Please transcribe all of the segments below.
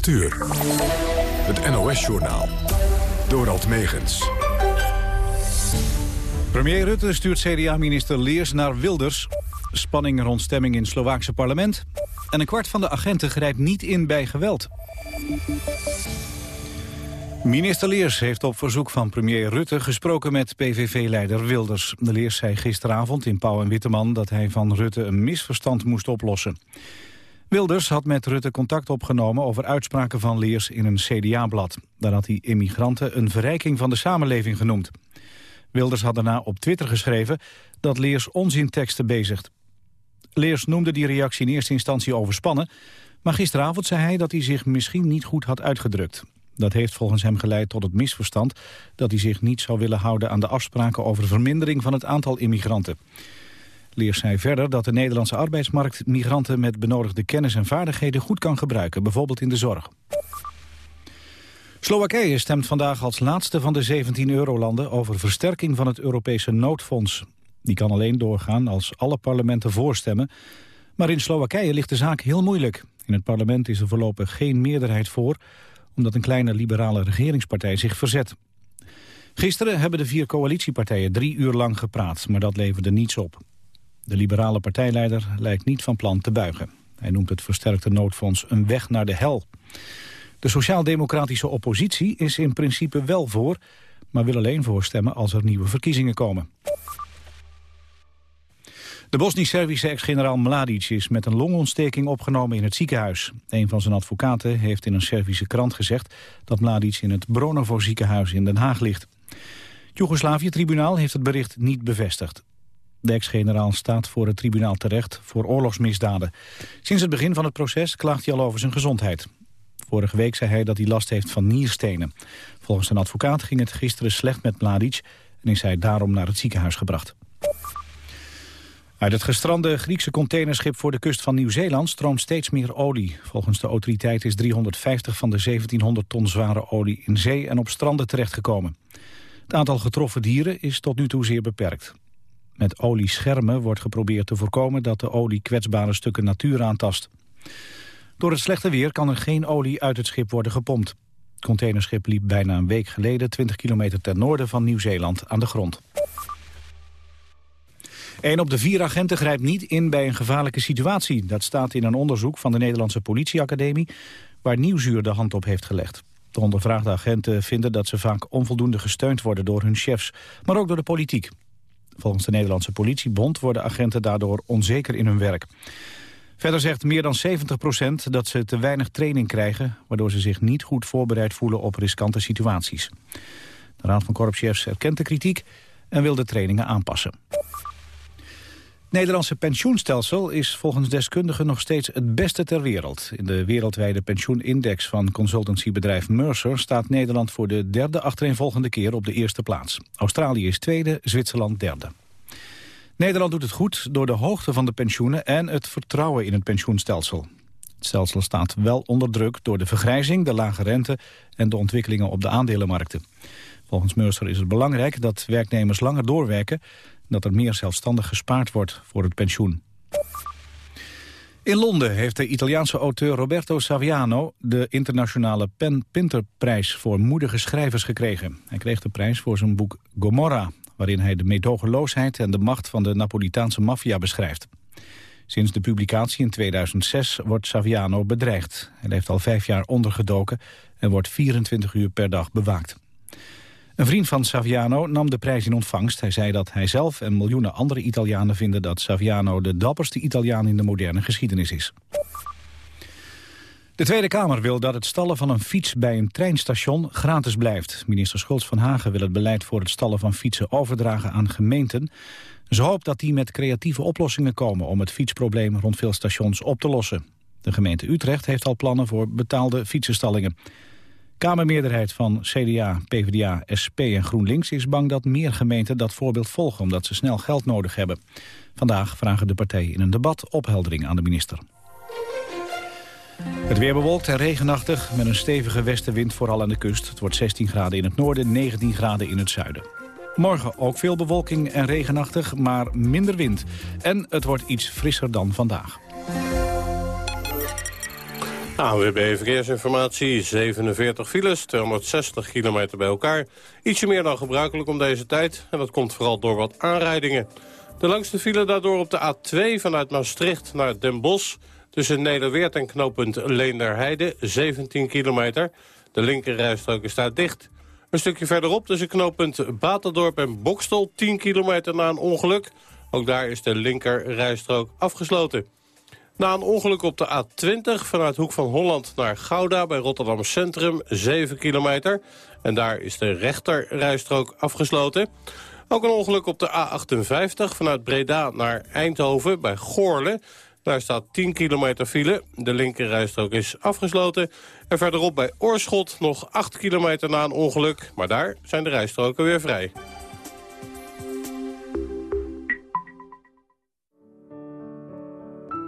8 uur. Het NOS-journaal. Dorald Megens. Premier Rutte stuurt CDA-minister Leers naar Wilders. Spanning rond stemming in het Slovaakse parlement. En een kwart van de agenten grijpt niet in bij geweld. Minister Leers heeft op verzoek van premier Rutte gesproken met PVV-leider Wilders. De Leers zei gisteravond in Pauw en Witteman dat hij van Rutte een misverstand moest oplossen. Wilders had met Rutte contact opgenomen over uitspraken van Leers in een CDA-blad. Daar had hij immigranten een verrijking van de samenleving genoemd. Wilders had daarna op Twitter geschreven dat Leers onzinteksten bezigt. Leers noemde die reactie in eerste instantie overspannen... maar gisteravond zei hij dat hij zich misschien niet goed had uitgedrukt. Dat heeft volgens hem geleid tot het misverstand... dat hij zich niet zou willen houden aan de afspraken over vermindering van het aantal immigranten. Leers zei verder dat de Nederlandse arbeidsmarkt migranten met benodigde kennis en vaardigheden goed kan gebruiken, bijvoorbeeld in de zorg. Slowakije stemt vandaag als laatste van de 17 eurolanden over versterking van het Europese noodfonds. Die kan alleen doorgaan als alle parlementen voorstemmen. Maar in Slowakije ligt de zaak heel moeilijk. In het parlement is er voorlopig geen meerderheid voor... omdat een kleine liberale regeringspartij zich verzet. Gisteren hebben de vier coalitiepartijen drie uur lang gepraat... maar dat leverde niets op. De liberale partijleider lijkt niet van plan te buigen. Hij noemt het versterkte noodfonds een weg naar de hel. De sociaal-democratische oppositie is in principe wel voor... maar wil alleen voorstemmen als er nieuwe verkiezingen komen. De Bosnisch-Servische ex-generaal Mladic is met een longontsteking opgenomen in het ziekenhuis. Een van zijn advocaten heeft in een Servische krant gezegd dat Mladic in het Bronovo ziekenhuis in Den Haag ligt. Het Joegoslavië-tribunaal heeft het bericht niet bevestigd. De ex-generaal staat voor het tribunaal terecht voor oorlogsmisdaden. Sinds het begin van het proces klaagt hij al over zijn gezondheid. Vorige week zei hij dat hij last heeft van nierstenen. Volgens zijn advocaat ging het gisteren slecht met Mladic... en is hij daarom naar het ziekenhuis gebracht. Uit het gestrande Griekse containerschip voor de kust van Nieuw-Zeeland stroomt steeds meer olie. Volgens de autoriteit is 350 van de 1700 ton zware olie in zee en op stranden terechtgekomen. Het aantal getroffen dieren is tot nu toe zeer beperkt. Met olieschermen wordt geprobeerd te voorkomen dat de olie kwetsbare stukken natuur aantast. Door het slechte weer kan er geen olie uit het schip worden gepompt. Het containerschip liep bijna een week geleden 20 kilometer ten noorden van Nieuw-Zeeland aan de grond. Een op de vier agenten grijpt niet in bij een gevaarlijke situatie. Dat staat in een onderzoek van de Nederlandse politieacademie... waar Nieuwsuur de hand op heeft gelegd. De ondervraagde agenten vinden dat ze vaak onvoldoende gesteund worden door hun chefs... maar ook door de politiek. Volgens de Nederlandse politiebond worden agenten daardoor onzeker in hun werk. Verder zegt meer dan 70% dat ze te weinig training krijgen... waardoor ze zich niet goed voorbereid voelen op riskante situaties. De Raad van Korpschefs erkent de kritiek en wil de trainingen aanpassen. Nederlandse pensioenstelsel is volgens deskundigen nog steeds het beste ter wereld. In de wereldwijde pensioenindex van consultancybedrijf Mercer staat Nederland voor de derde achtereenvolgende keer op de eerste plaats. Australië is tweede, Zwitserland derde. Nederland doet het goed door de hoogte van de pensioenen en het vertrouwen in het pensioenstelsel. Het stelsel staat wel onder druk door de vergrijzing, de lage rente en de ontwikkelingen op de aandelenmarkten. Volgens Mercer is het belangrijk dat werknemers langer doorwerken dat er meer zelfstandig gespaard wordt voor het pensioen. In Londen heeft de Italiaanse auteur Roberto Saviano de internationale Pen Pinterprijs voor moedige schrijvers gekregen. Hij kreeg de prijs voor zijn boek Gomorra, waarin hij de meedogenloosheid en de macht van de Napolitaanse maffia beschrijft. Sinds de publicatie in 2006 wordt Saviano bedreigd. Hij heeft al vijf jaar ondergedoken en wordt 24 uur per dag bewaakt. Een vriend van Saviano nam de prijs in ontvangst. Hij zei dat hij zelf en miljoenen andere Italianen vinden... dat Saviano de dapperste Italiaan in de moderne geschiedenis is. De Tweede Kamer wil dat het stallen van een fiets bij een treinstation gratis blijft. Minister Schultz van Hagen wil het beleid voor het stallen van fietsen overdragen aan gemeenten. Ze hoopt dat die met creatieve oplossingen komen om het fietsprobleem rond veel stations op te lossen. De gemeente Utrecht heeft al plannen voor betaalde fietsenstallingen. Kamermeerderheid van CDA, PvdA, SP en GroenLinks is bang dat meer gemeenten dat voorbeeld volgen omdat ze snel geld nodig hebben. Vandaag vragen de partijen in een debat opheldering aan de minister. Het weer bewolkt en regenachtig met een stevige westenwind vooral aan de kust. Het wordt 16 graden in het noorden, 19 graden in het zuiden. Morgen ook veel bewolking en regenachtig, maar minder wind. En het wordt iets frisser dan vandaag. AWB Verkeersinformatie, 47 files, 260 kilometer bij elkaar. Ietsje meer dan gebruikelijk om deze tijd. En dat komt vooral door wat aanrijdingen. De langste file daardoor op de A2 vanuit Maastricht naar Den Bosch... tussen Nederweert en knooppunt Leenderheide, 17 kilometer. De linkerrijstrook is daar dicht. Een stukje verderop tussen knooppunt Baterdorp en Bokstel... 10 kilometer na een ongeluk. Ook daar is de linkerrijstrook afgesloten. Na een ongeluk op de A20 vanuit Hoek van Holland naar Gouda... bij Rotterdam Centrum, 7 kilometer. En daar is de rechterrijstrook afgesloten. Ook een ongeluk op de A58 vanuit Breda naar Eindhoven bij Goorle. Daar staat 10 kilometer file. De linkerrijstrook is afgesloten. En verderop bij Oorschot nog 8 kilometer na een ongeluk. Maar daar zijn de rijstroken weer vrij.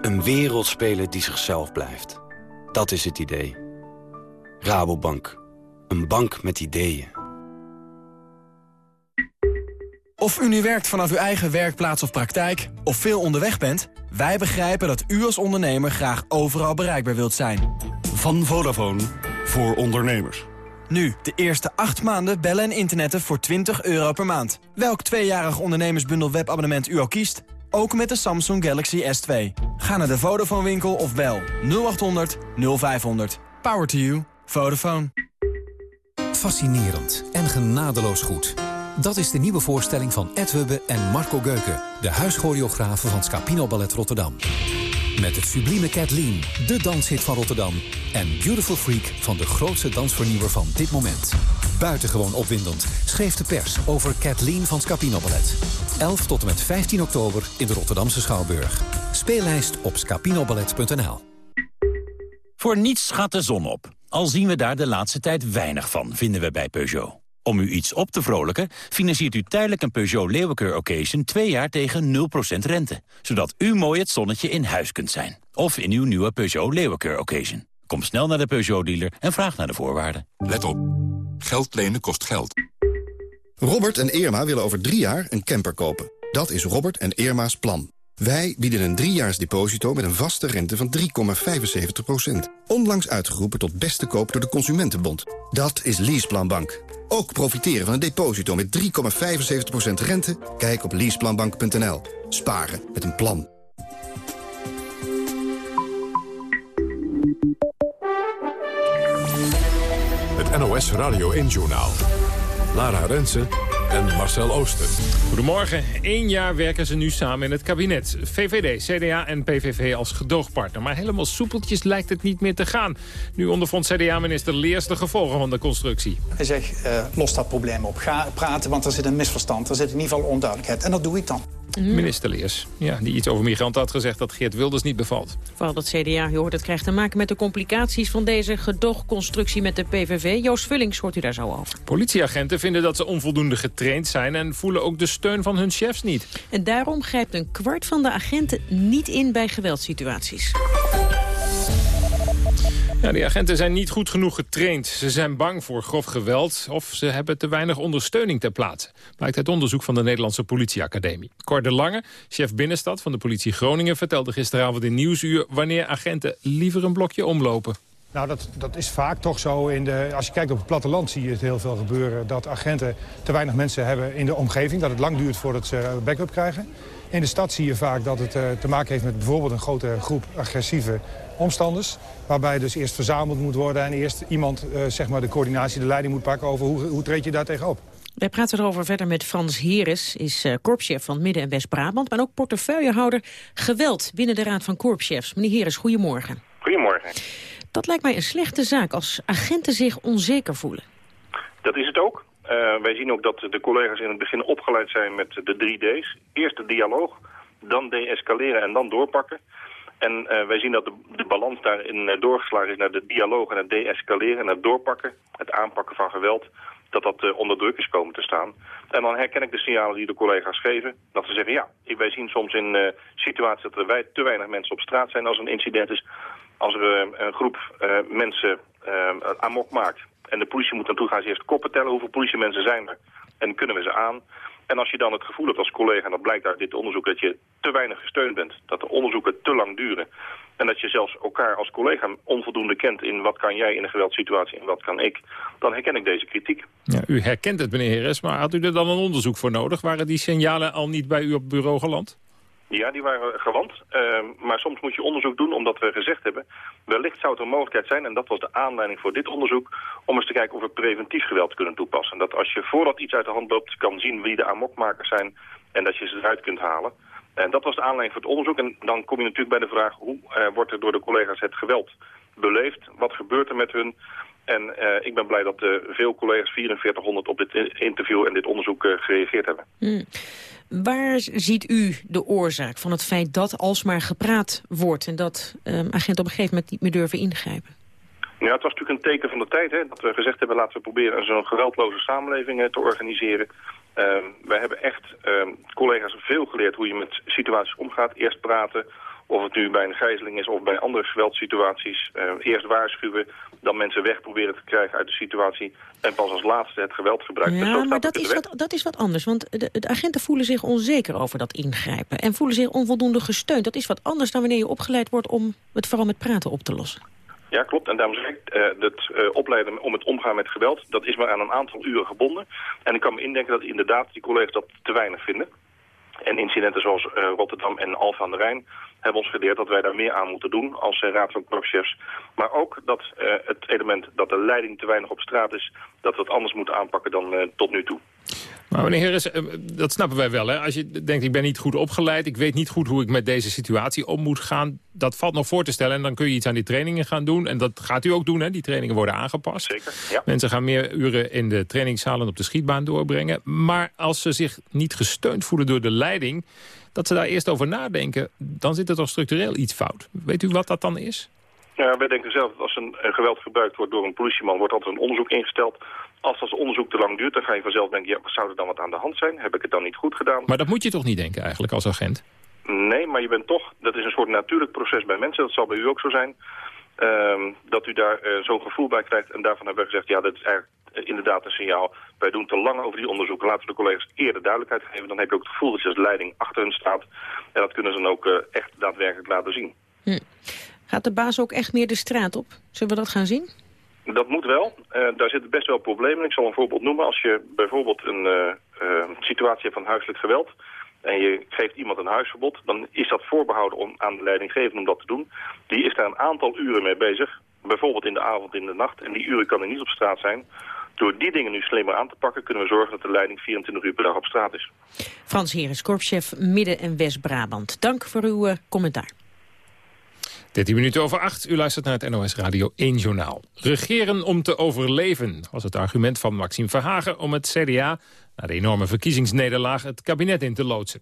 Een wereldspeler die zichzelf blijft. Dat is het idee. Rabobank. Een bank met ideeën. Of u nu werkt vanaf uw eigen werkplaats of praktijk, of veel onderweg bent... wij begrijpen dat u als ondernemer graag overal bereikbaar wilt zijn. Van Vodafone voor ondernemers. Nu, de eerste 8 maanden bellen en internetten voor 20 euro per maand. Welk tweejarig ondernemersbundel webabonnement u ook kiest... ook met de Samsung Galaxy S2. Ga naar de Vodafone winkel of bel 0800 0500. Power to you. Vodafone. Fascinerend en genadeloos goed. Dat is de nieuwe voorstelling van Ed Hubbe en Marco Geuken... de huischoreografen van Scapino Ballet Rotterdam. Met het sublieme Kathleen, de danshit van Rotterdam... en Beautiful Freak van de grootste dansvernieuwer van dit moment. Buitengewoon opwindend schreef de pers over Kathleen van Scapino Ballet. 11 tot en met 15 oktober in de Rotterdamse Schouwburg. Speellijst op scapinoballet.nl Voor niets gaat de zon op. Al zien we daar de laatste tijd weinig van, vinden we bij Peugeot. Om u iets op te vrolijken, financiert u tijdelijk een Peugeot Leeuwenkeur Occasion... twee jaar tegen 0% rente. Zodat u mooi het zonnetje in huis kunt zijn. Of in uw nieuwe Peugeot Leeuwenkeur Occasion. Kom snel naar de Peugeot-dealer en vraag naar de voorwaarden. Let op. Geld lenen kost geld. Robert en Irma willen over drie jaar een camper kopen. Dat is Robert en Irma's plan. Wij bieden een driejaars deposito met een vaste rente van 3,75%. Onlangs uitgeroepen tot beste koop door de Consumentenbond. Dat is Leaseplanbank. Ook profiteren van een deposito met 3,75% rente? Kijk op leaseplanbank.nl. Sparen met een plan. Het NOS Radio 1-journaal. Lara Rensen en Marcel Ooster. Goedemorgen. Eén jaar werken ze nu samen in het kabinet. VVD, CDA en PVV als gedoogpartner. Maar helemaal soepeltjes lijkt het niet meer te gaan. Nu ondervond CDA-minister Leers de gevolgen van de constructie. Hij zegt, uh, los dat probleem op. Ga praten, want er zit een misverstand. Er zit in ieder geval onduidelijkheid. En dat doe ik dan. Mhm. Minister Leers, ja, die iets over migranten had gezegd dat Geert Wilders niet bevalt. Vooral dat CDA, je hoort, het krijgt te maken met de complicaties van deze gedoogconstructie met de PVV. Joost Vullings hoort u daar zo over. Politieagenten vinden dat ze onvoldoende getraind zijn en voelen ook de steun van hun chefs niet. En daarom grijpt een kwart van de agenten niet in bij geweldssituaties. Ja, die agenten zijn niet goed genoeg getraind. Ze zijn bang voor grof geweld of ze hebben te weinig ondersteuning ter plaatse. Blijkt uit onderzoek van de Nederlandse Politieacademie. Cor de Lange, chef binnenstad van de politie Groningen... vertelde gisteravond in Nieuwsuur wanneer agenten liever een blokje omlopen. Nou, dat, dat is vaak toch zo. In de, als je kijkt op het platteland zie je het heel veel gebeuren... dat agenten te weinig mensen hebben in de omgeving. Dat het lang duurt voordat ze backup krijgen. In de stad zie je vaak dat het uh, te maken heeft met bijvoorbeeld een grote groep agressieve omstanders. Waarbij dus eerst verzameld moet worden en eerst iemand uh, zeg maar de coördinatie, de leiding moet pakken over hoe, hoe treed je daar tegenop. Wij praten erover verder met Frans Heres, is uh, korpschef van Midden- en West-Brabant... maar ook portefeuillehouder geweld binnen de Raad van Korpschefs. Meneer Heres, goedemorgen. Goedemorgen. Dat lijkt mij een slechte zaak als agenten zich onzeker voelen. Dat is het ook. Uh, wij zien ook dat de collega's in het begin opgeleid zijn met de drie D's. Eerst de dialoog, dan deescaleren en dan doorpakken. En uh, wij zien dat de, balans daarin uh, doorgeslagen is naar de dialoog en het deescaleren en het doorpakken, het aanpakken van geweld, dat dat onder druk is komen te staan. En dan herken ik de signalen die de collega's geven, dat ze zeggen ja, wij zien soms in situaties dat er wij, te weinig mensen op straat zijn als een incident is. Als er een groep mensen amok maakt en de politie moet naartoe gaan ze eerst koppen tellen hoeveel politiemensen zijn er en kunnen we ze aan. En als je dan het gevoel hebt als collega, en dat blijkt uit dit onderzoek, dat je te weinig gesteund bent, dat de onderzoeken te lang duren en dat je zelfs elkaar als collega onvoldoende kent in wat kan jij in een geweldsituatie en wat kan ik, dan herken ik deze kritiek. Ja, u herkent het, meneer Heres, maar had u er dan een onderzoek voor nodig? Waren die signalen al niet bij u op bureau geland? Ja, die waren gewand. Uh, maar soms moet je onderzoek doen omdat we gezegd hebben... wellicht zou het een mogelijkheid zijn, en dat was de aanleiding voor dit onderzoek... om eens te kijken of we preventief geweld kunnen toepassen. Dat als je voordat iets uit de hand loopt kan zien wie de amokmakers zijn... en dat je ze eruit kunt halen. En dat was de aanleiding voor het onderzoek. En dan kom je natuurlijk bij de vraag... hoe uh, wordt er door de collega's het geweld beleefd? Wat gebeurt er met hun? En uh, ik ben blij dat uh, veel collega's, 4400, op dit interview en dit onderzoek gereageerd hebben. Mm. Waar ziet u de oorzaak van het feit dat alsmaar gepraat wordt... en dat um, agenten op een gegeven moment niet meer durven ingrijpen? Ja, het was natuurlijk een teken van de tijd hè, dat we gezegd hebben... laten we proberen zo'n geweldloze samenleving te organiseren. Uh, wij hebben echt uh, collega's veel geleerd hoe je met situaties omgaat. Eerst praten, of het nu bij een gijzeling is of bij andere geweldsituaties. Uh, eerst waarschuwen, dan mensen weg proberen te krijgen uit de situatie. En pas als laatste het geweld gebruiken. Ja, maar dat is, wat, dat is wat anders. Want de, de, agenten voelen zich onzeker over dat ingrijpen. En voelen zich onvoldoende gesteund. Dat is wat anders dan wanneer je opgeleid wordt om het vooral met praten op te lossen. Ja, klopt. En daarom zeg ik, uh, het uh, opleiden om het omgaan met geweld... dat is maar aan een aantal uren gebonden. En ik kan me indenken dat inderdaad die collega's dat te weinig vinden. En incidenten zoals uh, Rotterdam en Alphen aan de Rijn hebben ons geleerd dat wij daar meer aan moeten doen als uh, Raad van Korpschefs. Maar ook dat uh, het element dat de leiding te weinig op straat is, dat we het anders moeten aanpakken dan tot nu toe. Maar meneer Harris, dat snappen wij wel. Hè? Als je denkt, ik ben niet goed opgeleid... ik weet niet goed hoe ik met deze situatie om moet gaan... dat valt nog voor te stellen. En dan kun je iets aan die trainingen gaan doen. En dat gaat u ook doen, hè? Die trainingen worden aangepast. Zeker, ja. Mensen gaan meer uren in de trainingszalen op de schietbaan doorbrengen. Maar als ze zich niet gesteund voelen door de leiding... dat ze daar eerst over nadenken, dan zit er toch structureel iets fout. Weet u wat dat dan is? Ja, wij denken zelf dat als een, een geweld gebruikt wordt door een politieman... wordt altijd een onderzoek ingesteld als dat onderzoek te lang duurt, dan ga je vanzelf denken... ja, zou er dan wat aan de hand zijn? Heb ik het dan niet goed gedaan? Maar dat moet je toch niet denken eigenlijk als agent? Nee, maar je bent toch... Dat is een soort natuurlijk proces bij mensen. Dat zal bij u ook zo zijn. Um, dat u daar uh, zo'n gevoel bij krijgt. En daarvan hebben we gezegd... ja, dat is eigenlijk uh, inderdaad een signaal. Wij doen te lang over die onderzoeken. Laten we de collega's eerder duidelijkheid geven. Dan heb je ook het gevoel dat je als leiding achter hun staat. En dat kunnen ze dan ook uh, echt daadwerkelijk laten zien. Hm. Gaat de baas ook echt meer de straat op? Zullen we dat gaan zien? Dat moet wel. Daar zitten best wel problemen. Ik zal een voorbeeld noemen. Als je bijvoorbeeld een situatie hebt van huiselijk geweld... en je geeft iemand een huisverbod... dan is dat voorbehouden om aan de leidinggevende om dat te doen. Die is daar een aantal uren mee bezig. Bijvoorbeeld in de avond, in de nacht. En die uren kan er niet op straat zijn. Door die dingen nu slimmer aan te pakken... kunnen we zorgen dat de leiding 24 uur per dag op straat is. Frans Heres, korpschef Midden- en West-Brabant. Dank voor uw commentaar. 13 minuten over 8. U luistert naar het NOS Radio 1 Journaal. Regeren om te overleven was het argument van Maxime Verhagen... om het CDA, na de enorme verkiezingsnederlaag, het kabinet in te loodsen.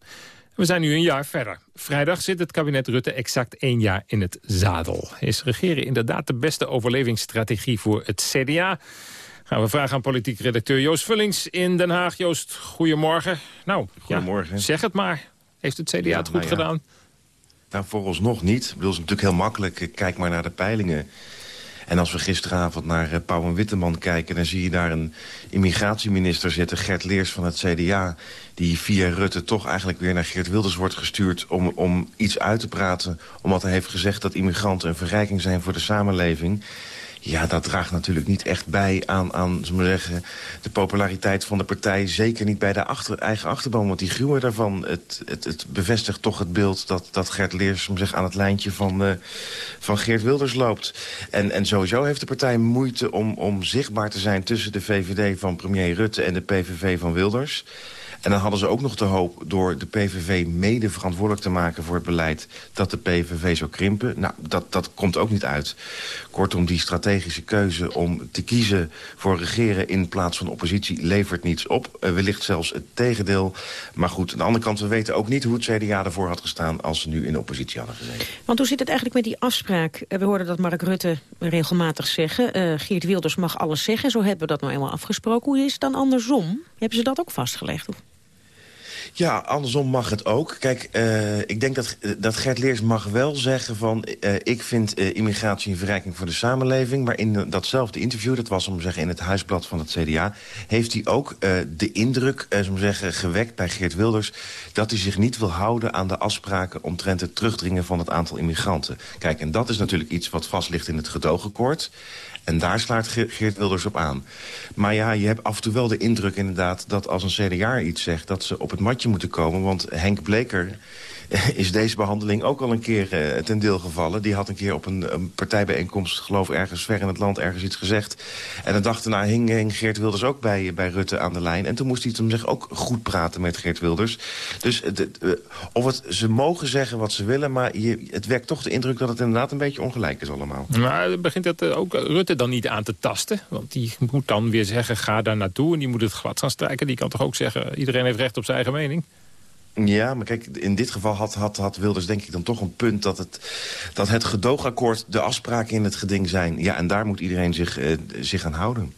We zijn nu een jaar verder. Vrijdag zit het kabinet Rutte exact één jaar in het zadel. Is regeren inderdaad de beste overlevingsstrategie voor het CDA? Gaan we vragen aan politiek redacteur Joost Vullings in Den Haag. Joost, goedemorgen. Nou, goedemorgen. Ja, zeg het maar. Heeft het CDA ja, het goed nou ja. gedaan? Nou, vooralsnog niet. Ik bedoel, het is natuurlijk heel makkelijk. Kijk maar naar de peilingen. En als we gisteravond naar uh, Pauw en Witteman kijken... dan zie je daar een immigratieminister zitten, Gert Leers van het CDA... die via Rutte toch eigenlijk weer naar Geert Wilders wordt gestuurd... om, om iets uit te praten, omdat hij heeft gezegd... dat immigranten een verrijking zijn voor de samenleving... Ja, dat draagt natuurlijk niet echt bij aan, aan maar zeggen, de populariteit van de partij. Zeker niet bij de eigen achterban, want die gruwen daarvan. Het, het, het bevestigt toch het beeld dat, dat Gert Leers zich aan het lijntje van, uh, van Geert Wilders loopt. En, en sowieso heeft de partij moeite om, om zichtbaar te zijn tussen de VVD van premier Rutte en de PVV van Wilders. En dan hadden ze ook nog de hoop door de PVV mede verantwoordelijk te maken voor het beleid dat de PVV zou krimpen. Nou, dat, dat komt ook niet uit. Kortom, die strategische keuze om te kiezen voor regeren in plaats van oppositie levert niets op. Uh, wellicht zelfs het tegendeel. Maar goed, aan de andere kant, we weten ook niet hoe het CDA ervoor had gestaan als ze nu in de oppositie hadden gezeten. Want hoe zit het eigenlijk met die afspraak? We hoorden dat Mark Rutte regelmatig zeggen. Uh, Geert Wilders mag alles zeggen, zo hebben we dat nou eenmaal afgesproken. Hoe is het dan andersom? Hebben ze dat ook vastgelegd? Ja, andersom mag het ook. Kijk, uh, ik denk dat, dat Gert Leers mag wel zeggen van... Uh, ik vind uh, immigratie een verrijking voor de samenleving. Maar in datzelfde interview, dat was om zeggen in het huisblad van het CDA... heeft hij ook de indruk uh, zeggen, gewekt bij Geert Wilders... dat hij zich niet wil houden aan de afspraken... omtrent het terugdringen van het aantal immigranten. Kijk, en dat is natuurlijk iets wat vast ligt in het gedoogakkoord. En daar slaat Geert Wilders op aan. Maar ja, je hebt af en toe wel de indruk inderdaad... dat als een CDA iets zegt, dat ze op het matje moeten komen. Want Henk Bleker is deze behandeling ook al een keer uh, ten deel gevallen. Die had een keer op een, een, partijbijeenkomst, geloof ergens ver in het land, ergens iets gezegd. En de dag daarna hing, Geert Wilders ook bij, bij Rutte aan de lijn. En toen moest hij hem zich ook goed praten met Geert Wilders. Dus uh, of het, ze mogen zeggen wat ze willen, maar je, het wekt toch de indruk dat het inderdaad een beetje ongelijk is allemaal. Maar begint dat ook Rutte dan niet aan te tasten? Want die moet dan weer zeggen, ga daar naartoe. En die moet het glad gaan strijken. Die kan toch ook zeggen, iedereen heeft recht op zijn eigen mening? Ja, maar kijk, in dit geval had, had, had Wilders denk ik dan toch een punt... dat het, dat het gedoogakkoord de afspraken in het geding zijn. Ja, en daar moet iedereen zich, uh, zich aan houden.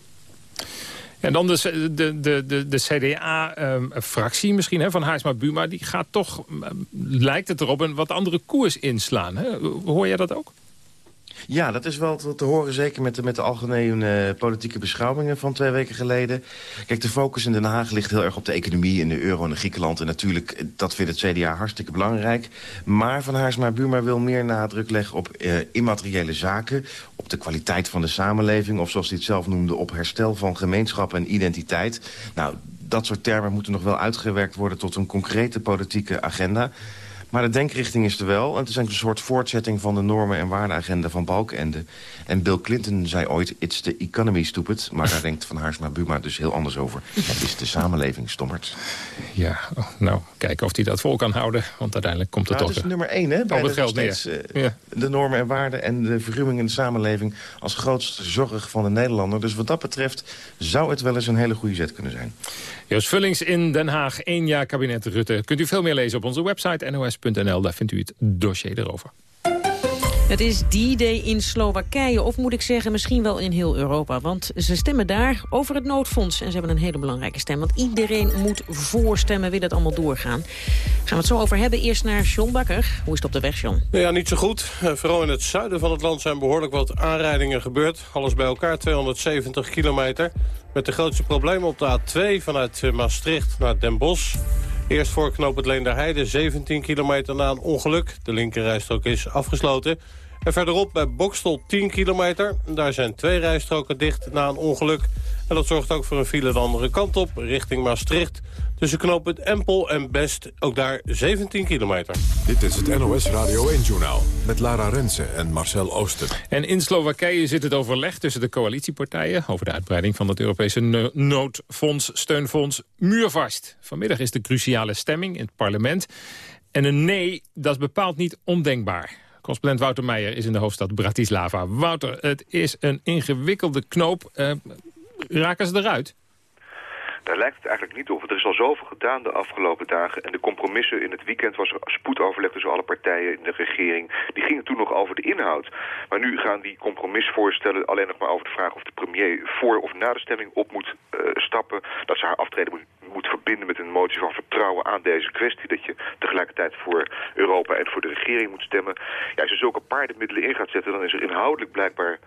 En dan de, de, de, de, CDA-fractie um, misschien hè, van Haarsma Buma... die gaat toch, lijkt het erop, een wat andere koers inslaan. Hè? Hoor jij dat ook? Ja, dat is wel te, horen, zeker met de, met de algemene uh, politieke beschouwingen van twee weken geleden. Kijk, de focus in Den Haag ligt heel erg op de economie en de euro en de Griekenland. En natuurlijk, eh, dat vindt het CDA hartstikke belangrijk. Maar Van Haarsma Buma wil meer nadruk leggen op uh, immateriële zaken... op de kwaliteit van de samenleving... of zoals hij het zelf noemde, op herstel van gemeenschap en identiteit. Nou, dat soort termen moeten nog wel uitgewerkt worden... tot een concrete politieke agenda... Maar de denkrichting is er wel. En het is een soort voortzetting van de normen- en waardeagenda van Balkenende. En Bill Clinton zei ooit, it's the economy stupid. Maar daar denkt Van Haarsma Buma dus heel anders over. Het is de samenleving stommerd. Ja, oh, nou, kijken of hij dat vol kan houden. Want uiteindelijk komt het nou, toch... Dat is nummer één, hè? Bij het geld steeds, uh, ja. De normen en waarden en de verruwing in de samenleving... als grootste zorg van de Nederlander. Dus wat dat betreft zou het wel eens een hele goede zet kunnen zijn. Joost Vullings in Den Haag, één jaar kabinet Rutte. Kunt u veel meer lezen op onze website nos.nl. Daar vindt u het dossier erover. Het is die day in Slowakije, of moet ik zeggen misschien wel in heel Europa. Want ze stemmen daar over het noodfonds. En ze hebben een hele belangrijke stem. Want iedereen moet voorstemmen, wil het allemaal doorgaan. Gaan we het zo over hebben. Eerst naar John Bakker. Hoe is het op de weg, John? Ja, niet zo goed. Eh, vooral in het zuiden van het land zijn behoorlijk wat aanrijdingen gebeurd. Alles bij elkaar 270 kilometer. Met de grootste problemen op de A2 vanuit eh, Maastricht naar Den Bosch. Eerst voor knoop Leenderheide, 17 kilometer na een ongeluk. De linkerrijstrook is afgesloten. En verderop bij Bokstel 10 kilometer. Daar zijn twee rijstroken dicht na een ongeluk. En dat zorgt ook voor een file de andere kant op, richting Maastricht. Tussen knooppunt Empel en Best, ook daar 17 kilometer. Dit is het NOS Radio 1-journaal met Lara Rensen en Marcel Ooster. En in Slowakije zit het overleg tussen de coalitiepartijen... over de uitbreiding van het Europese noodfonds, steunfonds, muurvast. Vanmiddag is de cruciale stemming in het parlement. En een nee, dat is bepaald niet ondenkbaar. Correspondent Wouter Meijer is in de hoofdstad Bratislava. Wouter, het is een ingewikkelde knoop. Uh, raken ze eruit? Daar lijkt het eigenlijk niet op. Er is al zoveel gedaan de afgelopen dagen. En de compromissen in het weekend was er spoedoverleg tussen alle partijen in de regering. Die gingen toen nog over de inhoud. Maar nu gaan die compromisvoorstellen alleen nog maar over de vraag of de premier voor of na de stemming op moet uh, stappen. Dat ze haar aftreden moet, moet verbinden met een motie van vertrouwen aan deze kwestie. Dat je tegelijkertijd voor Europa en voor de regering moet stemmen. Ja, als je zulke paardenmiddelen in gaat zetten, dan is er inhoudelijk blijkbaar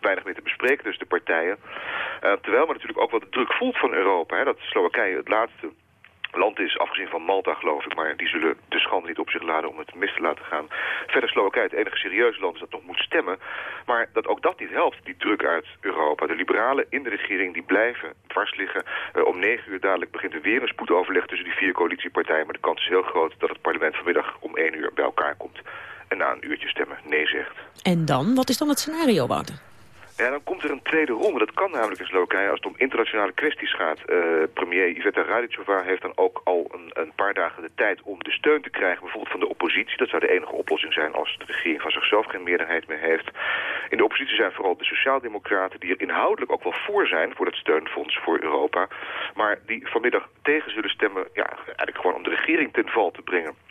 weinig meer te bespreken tussen de partijen. Uh, terwijl men natuurlijk ook wel de druk voelt van Europa. Hè, dat Slowakije het laatste land is, afgezien van Malta geloof ik, maar die zullen de schande niet op zich laden om het mis te laten gaan. Verder Slowakije het enige serieuze land is dat nog moet stemmen, maar dat ook dat niet helpt, die druk uit Europa. De liberalen in de regering die blijven dwars liggen. Uh, om negen uur dadelijk begint er weer een spoedoverleg tussen die vier coalitiepartijen, maar de kans is heel groot dat het parlement vanmiddag om één uur bij elkaar komt en na een uurtje stemmen nee zegt. En dan? Wat is dan het scenario, Wouter? Ja, dan komt er een tweede ronde. Dat kan namelijk in Slowakije als het om internationale kwesties gaat. Uh, premier Iveta Radicova heeft dan ook al een, een, paar dagen de tijd om de steun te krijgen, bijvoorbeeld van de oppositie. Dat zou de enige oplossing zijn als de regering van zichzelf geen meerderheid meer heeft. In de oppositie zijn vooral de sociaaldemocraten die er inhoudelijk ook wel voor zijn, voor dat steunfonds voor Europa. Maar die vanmiddag tegen zullen stemmen, ja, eigenlijk gewoon om de regering ten val te brengen.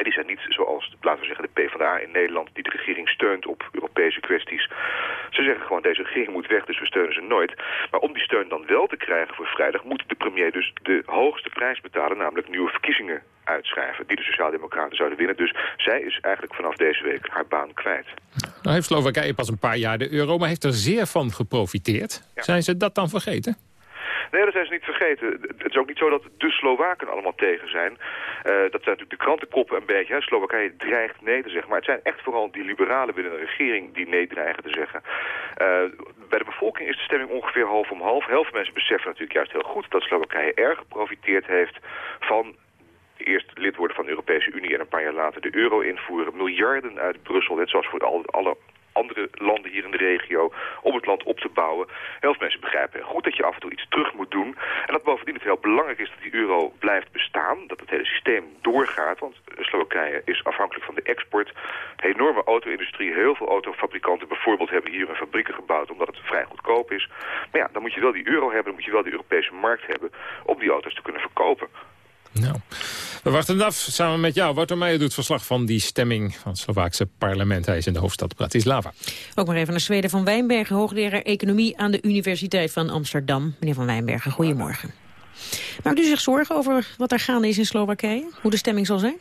En die zijn niet zoals, laten we zeggen, de PvdA in Nederland... die de regering steunt op Europese kwesties. Ze zeggen gewoon, deze regering moet weg, dus we steunen ze nooit. Maar om die steun dan wel te krijgen voor vrijdag... moet de premier dus de hoogste prijs betalen... namelijk nieuwe verkiezingen uitschrijven... die de Sociaaldemocraten zouden winnen. Dus zij is eigenlijk vanaf deze week haar baan kwijt. Nou heeft Slowakije pas een paar jaar de euro... maar heeft er zeer van geprofiteerd. Zijn ze dat dan vergeten? Nee, dat zijn ze niet vergeten. Het is ook niet zo dat de Slowaken allemaal tegen zijn. Uh, dat zijn natuurlijk de krantenkoppen een beetje. Slowakije dreigt nee te zeggen. Maar het zijn echt vooral die liberalen binnen de regering die nee dreigen te zeggen. Uh, bij de bevolking is de stemming ongeveer half om half. Heel veel mensen beseffen natuurlijk juist heel goed dat Slowakije erg geprofiteerd heeft van eerst lid worden van de Europese Unie en een paar jaar later de euro invoeren. Miljarden uit Brussel, net zoals voor alle andere landen hier in de regio om het land op te bouwen. Heel veel mensen begrijpen goed dat je af en toe iets terug moet doen. En dat bovendien het heel belangrijk is dat die euro blijft bestaan. Dat het hele systeem doorgaat. Want Slowakije is afhankelijk van de export. De enorme auto-industrie, heel veel autofabrikanten bijvoorbeeld hebben hier een fabrieken gebouwd omdat het vrij goedkoop is. Maar ja, dan moet je wel die euro hebben, dan moet je wel die Europese markt hebben om die auto's te kunnen verkopen. Nou, we wachten af samen met jou. Wouter Meijer doet verslag van die stemming van het Slovaakse parlement. Hij is in de hoofdstad Bratislava. Ook maar even naar Zweden van Wijnbergen, hoogleraar economie aan de Universiteit van Amsterdam. Meneer van Wijnbergen, goedemorgen. Maakt u zich zorgen over wat er gaande is in Slowakije? Hoe de stemming zal zijn?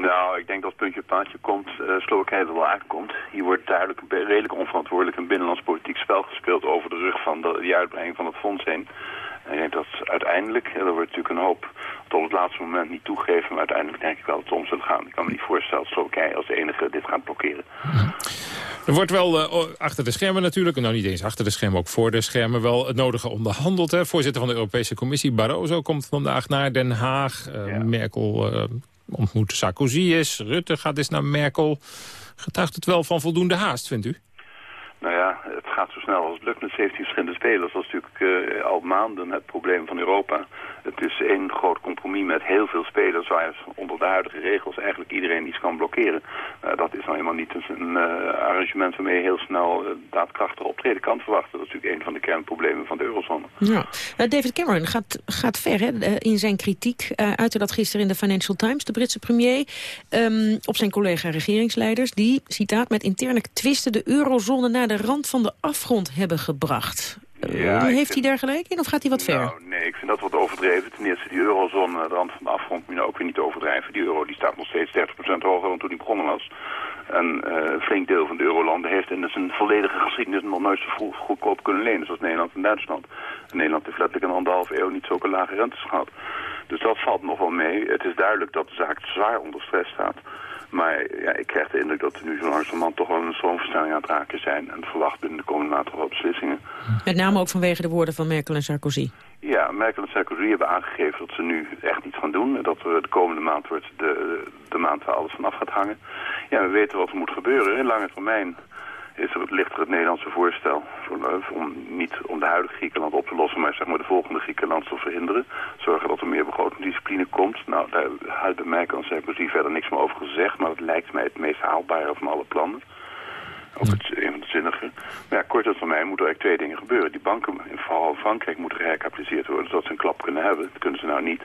Nou, ik denk dat het puntje paardje komt, uh, Slowakije er wel aankomt. Hier wordt duidelijk redelijk onverantwoordelijk een binnenlands politiek spel gespeeld over de rug van de, die uitbreiding van het fonds heen. Ik denk dat uiteindelijk, er wordt natuurlijk een hoop tot het laatste moment niet toegeven, maar uiteindelijk denk ik wel dat het om zal gaan. Ik kan me niet voorstellen dat Slowakije als enige dit gaat blokkeren. Er wordt wel uh, achter de schermen natuurlijk, nou niet eens achter de schermen, ook voor de schermen wel het nodige onderhandeld. Hè. Voorzitter van de Europese Commissie, Barroso, komt vandaag naar Den Haag. Uh, Merkel uh, ontmoet Sarkozy is, Rutte gaat eens naar Merkel. Getuigt het wel van voldoende haast, vindt u? Nou ja, gaat zo snel als het lukt met 17 verschillende spelers. Dat is natuurlijk uh, al maanden het probleem van Europa. Het is één groot compromis met heel veel spelers... waar onder de huidige regels eigenlijk iedereen iets kan blokkeren. Uh, dat is nou helemaal niet een uh, arrangement waarmee je heel snel daadkrachtig optreden kan verwachten. Dat is natuurlijk een van de kernproblemen van de eurozone. Ja. David Cameron gaat, gaat ver hè, in zijn kritiek. uitte dat gisteren in de Financial Times, de Britse premier... Um, op zijn collega-regeringsleiders die, citaat, met interne twisten de eurozone naar de rand van de afgrond hebben gebracht. Ja, heeft hij daar gelijk in of gaat hij wat ver? Nou, nee, ik vind dat wat overdreven. Ten eerste, die eurozone naar de rand van de afgrond moet je nou ook weer niet overdrijven. Die euro die staat nog steeds 30% hoger dan toen die begonnen was. En uh, een flink deel van de eurolanden heeft in zijn volledige geschiedenis nog nooit zo goedkoop kunnen lenen zoals Nederland en Duitsland. En Nederland heeft letterlijk een anderhalf eeuw niet zulke lage rentes gehad. Dus dat valt nog wel mee. Het is duidelijk dat de zaak zwaar onder stress staat. Maar ja, ik krijg de indruk dat er nu zo langzamerhand toch wel een stroomverstelling aan het raken zijn. En verwacht binnen de komende maanden toch wel beslissingen. Met name ook vanwege de woorden van Merkel en Sarkozy. Ja, Merkel en Sarkozy hebben aangegeven dat ze nu echt iets gaan doen. En dat we de komende maand wordt de, de maand waar alles vanaf gaat hangen. Ja, we weten wat er moet gebeuren. In lange termijn is er, ligt er het Nederlandse voorstel voor, om niet om de huidige Griekenland op te lossen, maar zeg maar de volgende Griekenland te verhinderen. Zorgen dat er meer begrotingsdiscipline komt. Nou, daar had bij mij kan Sarkozy verder niks meer over gezegd, maar het lijkt mij het meest haalbare van alle plannen. Ook het, een van de zinnige. Maar ja, kort van mij moeten er eigenlijk twee dingen gebeuren. Die banken, vooral in Frankrijk, moeten geherkapitaliseerd worden, zodat ze een klap kunnen hebben. Dat kunnen ze nou niet.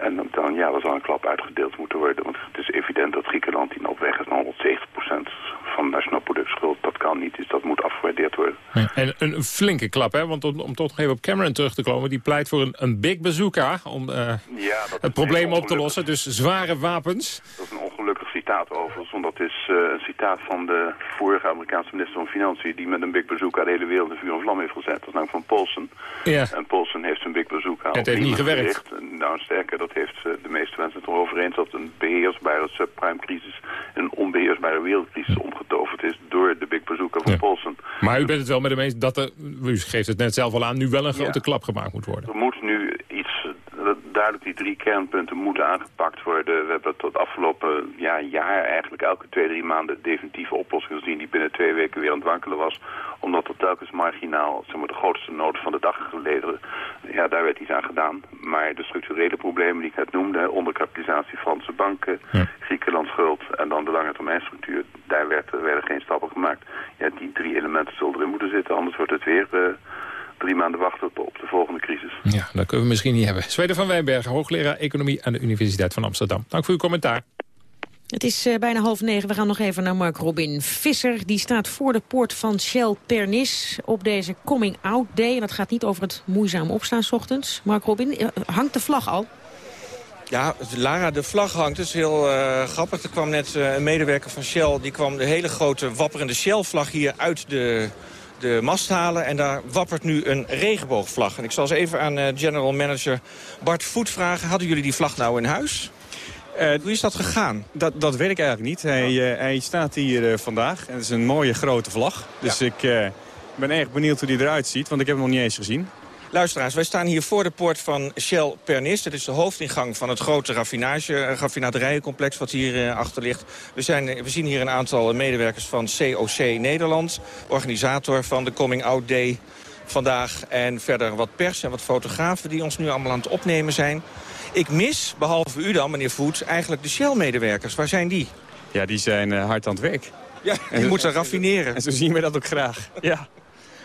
En dan, ja, er zal een klap uitgedeeld moeten worden. Want het is evident dat Griekenland die op weg is naar 170% van het nationaal productschuld. Dat kan niet, dus dat moet afgewaardeerd worden. Ja, en een, flinke klap, hè? Want om, om toch nog even op Cameron terug te komen... die pleit voor een, een big bazooka om uh, ja, het probleem op te lossen. Dus zware wapens. Dat is een ongelukkig citaat overigens. Want dat is uh, een citaat van de vorige Amerikaanse minister van Financiën... die met een big bazooka de hele wereld in vuur en vlam heeft gezet. Dat is namelijk van Paulsen. Ja. En Paulsen heeft zijn big bazooka Het heeft niet gewerkt. Nou, sterker, dat heeft uh, de meeste mensen het erover eens... dat een beheersbare subprime-crisis... een onbeheersbare wereldcrisis omgetoverd is... door de big bazooka van ja. Paulsen. Maar u bent het wel met hem eens dat er, u geeft het net zelf al aan... nu wel een grote ja. klap gemaakt moet worden. Er moet nu duidelijk drie kernpunten moeten aangepakt worden. We hebben tot afgelopen ja, jaar eigenlijk elke twee, drie maanden definitieve oplossingen gezien die binnen twee weken weer aan het wankelen was. Omdat er telkens marginaal zeg maar, de grootste nood van de dag geleden. Ja, daar werd iets aan gedaan. Maar de structurele problemen die ik net noemde, onderkapitalisatie Franse banken, Griekenland schuld en dan de lange termijnstructuur, daar werd, werden geen stappen gemaakt. Ja, die drie elementen zullen erin moeten zitten, anders wordt het weer... Uh, drie maanden wachten op, op de volgende crisis. Ja, dat kunnen we misschien niet hebben. Zweden van Wijnbergen, hoogleraar Economie aan de Universiteit van Amsterdam. Dank voor uw commentaar. Het is uh, bijna half negen. We gaan nog even naar Mark Robin Visser. Die staat voor de poort van Shell Pernis op deze Coming Out Day. En dat gaat niet over het moeizaam opstaan s ochtends. Mark Robin, uh, hangt de vlag al? Ja, Lara, de vlag hangt. Dat is heel uh, grappig. Er kwam net een medewerker van Shell. Die kwam de hele grote wapperende Shell-vlag hier uit de de mast halen. En daar wappert nu een regenboogvlag. En ik zal eens even aan uh, general manager Bart Voet vragen. Hadden jullie die vlag nou in huis? Uh, hoe is dat gegaan? Dat, dat weet ik eigenlijk niet. Hij, uh, hij staat hier vandaag. En het is een mooie grote vlag. Dus ja. ik ben erg benieuwd hoe die eruit ziet. Want ik heb hem nog niet eens gezien. Luisteraars, wij staan hier voor de poort van Shell Pernis. Dat is de hoofdingang van het grote raffinage, raffinaderijencomplex wat hier uh, achter ligt. We, zijn, we zien hier een aantal medewerkers van COC Nederland. Organisator van de Coming Out Day vandaag. En verder wat pers en wat fotografen die ons nu allemaal aan het opnemen zijn. Ik mis, behalve u dan, meneer Voet, eigenlijk de Shell-medewerkers. Waar zijn die? Ja, die zijn hard aan het werk. Ja, die en, moeten raffineren. En zo zien we dat ook graag. Ja.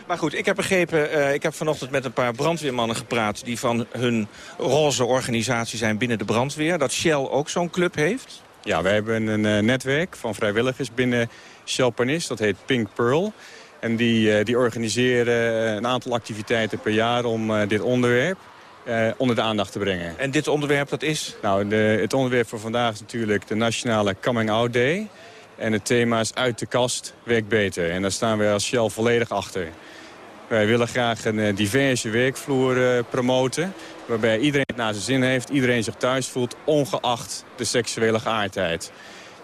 Maar goed, ik heb begrepen, uh, ik heb vanochtend met een paar brandweermannen gepraat... die van hun roze organisatie zijn binnen de brandweer. Dat Shell ook zo'n club heeft. Ja, wij hebben een uh, netwerk van vrijwilligers binnen Shell Pernis. Dat heet Pink Pearl. En die, uh, die organiseren een aantal activiteiten per jaar om dit onderwerp... onder de aandacht te brengen. En dit onderwerp, dat is? Nou, de, het onderwerp voor vandaag is natuurlijk de Nationale Coming Out Day... En het thema is uit de kast, werkt beter. En daar staan wij als Shell volledig achter. Wij willen graag een uh, diverse werkvloer uh, promoten. Waarbij iedereen het naar zijn zin heeft, iedereen zich thuis voelt, ongeacht de seksuele geaardheid.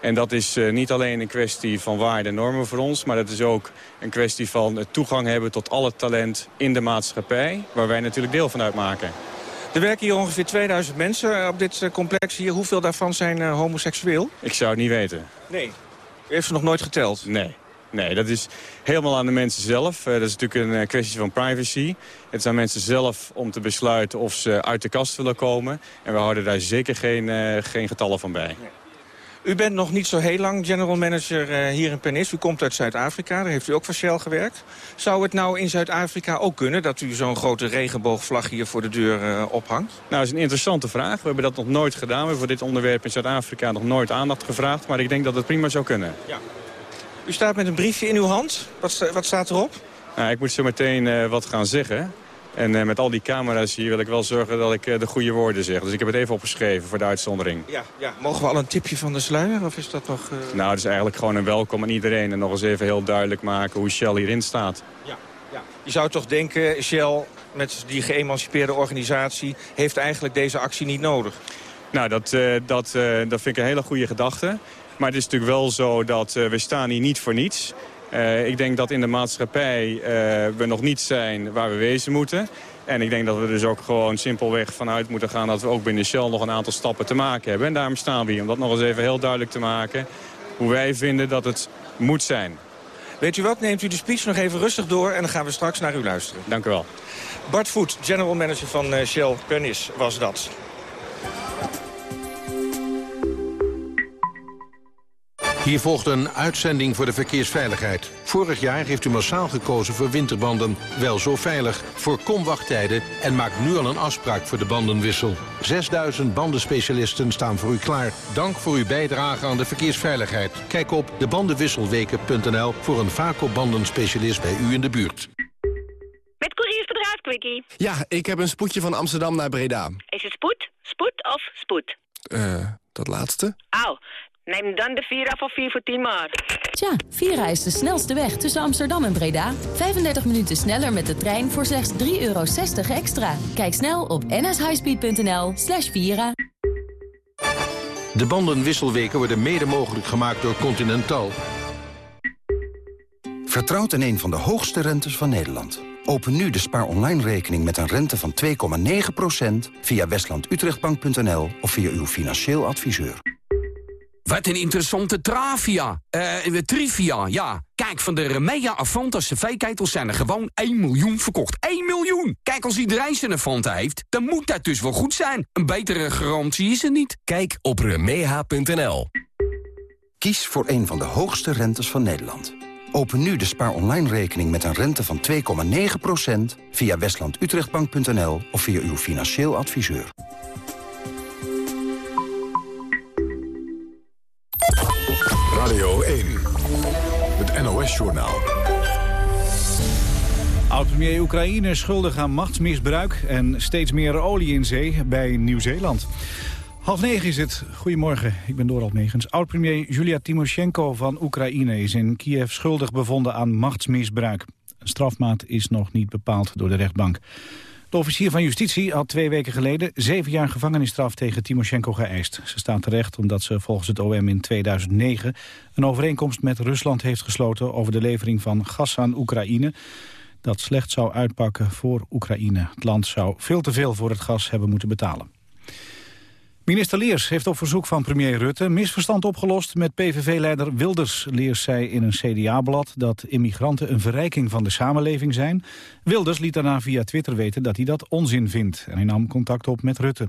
En dat is uh, niet alleen een kwestie van waarde en normen voor ons... maar dat is ook een kwestie van toegang hebben tot alle talent in de maatschappij... waar wij natuurlijk deel van uitmaken. Er werken hier ongeveer 2000 mensen op dit complex hier. Hoeveel daarvan zijn homoseksueel? Ik zou het niet weten. Nee. U heeft ze nog nooit geteld? Nee. Nee, dat is helemaal aan de mensen zelf. Uh, dat is natuurlijk een uh, kwestie van privacy. Het is aan mensen zelf om te besluiten of ze uit de kast willen komen. En we houden daar zeker geen, uh, geen getallen van bij. Nee. U bent nog niet zo heel lang general manager hier in Pernis. U komt uit Zuid-Afrika, daar heeft u ook voor Shell gewerkt. Zou het nou in Zuid-Afrika ook kunnen dat u zo'n grote regenboogvlag hier voor de deur ophangt? Nou, dat is een interessante vraag. We hebben dat nog nooit gedaan. We hebben voor dit onderwerp in Zuid-Afrika nog nooit aandacht gevraagd. Maar ik denk dat het prima zou kunnen. Ja. U staat met een briefje in uw hand. Wat, wat staat erop? Nou, ik moet zo meteen uh, wat gaan zeggen. En uh, met al die camera's hier wil ik wel zorgen dat ik uh, de goede woorden zeg. Dus ik heb het even opgeschreven voor de uitzondering. Ja, ja. Mogen we al een tipje van de sluier? Of is dat nog... Nou, het is eigenlijk gewoon een welkom aan iedereen. En nog eens even heel duidelijk maken hoe Shell hierin staat. Ja, ja. Je zou toch denken, Shell met die geëmancipeerde organisatie... heeft eigenlijk deze actie niet nodig? Nou, dat, dat, dat vind ik een hele goede gedachte. Maar het is natuurlijk wel zo dat we staan hier niet voor niets. Uh, ik denk dat in de maatschappij uh, we nog niet zijn waar we wezen moeten. En ik denk dat we dus ook gewoon simpelweg vanuit moeten gaan... dat we ook binnen Shell nog een aantal stappen te maken hebben. En daarom staan we hier, om dat nog eens even heel duidelijk te maken... hoe wij vinden dat het moet zijn. Weet u wat, neemt u de speech nog even rustig door... en dan gaan we straks naar u luisteren. Dank u wel. Bart Voet, general manager van Shell Pernis, was dat. Hier volgt een uitzending voor de verkeersveiligheid. Vorig jaar heeft u massaal gekozen voor winterbanden. Wel zo veilig. Voorkom wachttijden en maak nu al een afspraak voor de bandenwissel. 6000 bandenspecialisten staan voor u klaar. Dank voor uw bijdrage aan de verkeersveiligheid. Kijk op debandenwisselweken.nl voor een Vaco-bandenspecialist bij u in de buurt. Met couriersbedrijf Quickie. Ja, ik heb een spoedje van Amsterdam naar Breda. Is het spoed, spoed of spoed? Eh, uh, dat laatste. Au. Neem dan de Vira van 4 voor 10 maart. Tja, Vira is de snelste weg tussen Amsterdam en Breda. 35 minuten sneller met de trein voor slechts 3,60 euro extra. Kijk snel op nshighspeed.nl slash Vira. De bandenwisselweken worden mede mogelijk gemaakt door Continental. Vertrouwt in een van de hoogste rentes van Nederland. Open nu de Spaar Online rekening met een rente van 2,9% via westlandutrechtbank.nl of via uw financieel adviseur. Wat een interessante travia. Eh, trivia, ja. Kijk, van de Remea Avanta cv-ketels zijn er gewoon 1 miljoen verkocht. 1 miljoen! Kijk, als iedereen zijn Avanta heeft, dan moet dat dus wel goed zijn. Een betere garantie is er niet. Kijk op remeha.nl. Kies voor een van de hoogste rentes van Nederland. Open nu de Spaar Online rekening met een rente van 2,9% via westlandutrechtbank.nl of via uw financieel adviseur. Radio 1, het NOS-journaal. Oud-premier Oekraïne schuldig aan machtsmisbruik en steeds meer olie in zee bij Nieuw-Zeeland. Half negen is het. Goedemorgen, ik ben Dorald Megens. Oud-premier Julia Timoshenko van Oekraïne is in Kiev schuldig bevonden aan machtsmisbruik. Een strafmaat is nog niet bepaald door de rechtbank. De officier van justitie had twee weken geleden zeven jaar gevangenisstraf tegen Timoshenko geëist. Ze staat terecht omdat ze volgens het OM in 2009 een overeenkomst met Rusland heeft gesloten over de levering van gas aan Oekraïne. Dat slecht zou uitpakken voor Oekraïne. Het land zou veel te veel voor het gas hebben moeten betalen. Minister Leers heeft op verzoek van premier Rutte misverstand opgelost met PVV-leider Wilders. Leers zei in een CDA-blad dat immigranten een verrijking van de samenleving zijn. Wilders liet daarna via Twitter weten dat hij dat onzin vindt en hij nam contact op met Rutte.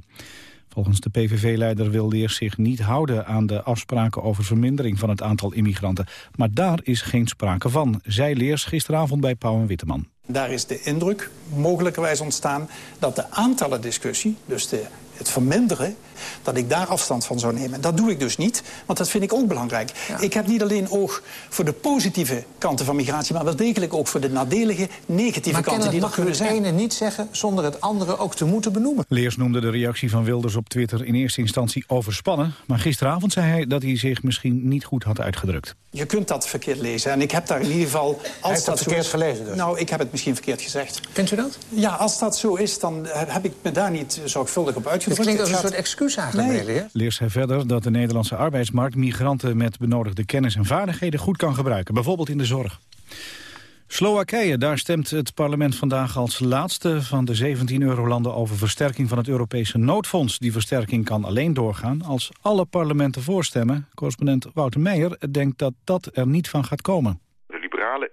Volgens de PVV-leider wil Leers zich niet houden aan de afspraken over vermindering van het aantal immigranten. Maar daar is geen sprake van, zei Leers gisteravond bij Pauw en Witteman. Daar is de indruk mogelijkerwijs ontstaan dat de aantallen discussie, dus de het verminderen, dat ik daar afstand van zou nemen. Dat doe ik dus niet, want dat vind ik ook belangrijk. Ik heb niet alleen oog voor de positieve kanten van migratie... maar wel degelijk ook voor de nadelige, negatieve kanten die er kunnen zijn. Maar het ene niet zeggen zonder het andere ook te moeten benoemen? Leers noemde de reactie van Wilders op Twitter in eerste instantie overspannen... maar gisteravond zei hij dat hij zich misschien niet goed had uitgedrukt. Je kunt dat verkeerd lezen en ik heb daar in ieder geval... Als hij heeft dat, verkeerd gelezen dus? Nou, ik heb het misschien verkeerd gezegd. Kent u dat? Ja, als dat zo is, dan heb ik me daar niet zorgvuldig op uitgedrukt. Het klinkt als een soort excuus eigenlijk, nee. Leers zei verder dat de Nederlandse arbeidsmarkt... migranten met benodigde kennis en vaardigheden goed kan gebruiken. Bijvoorbeeld in de zorg. Slowakije, daar stemt het parlement vandaag als laatste van de 17 eurolanden over versterking van het Europese noodfonds. Die versterking kan alleen doorgaan als alle parlementen voorstemmen. Correspondent Wouter Meijer denkt dat dat er niet van gaat komen.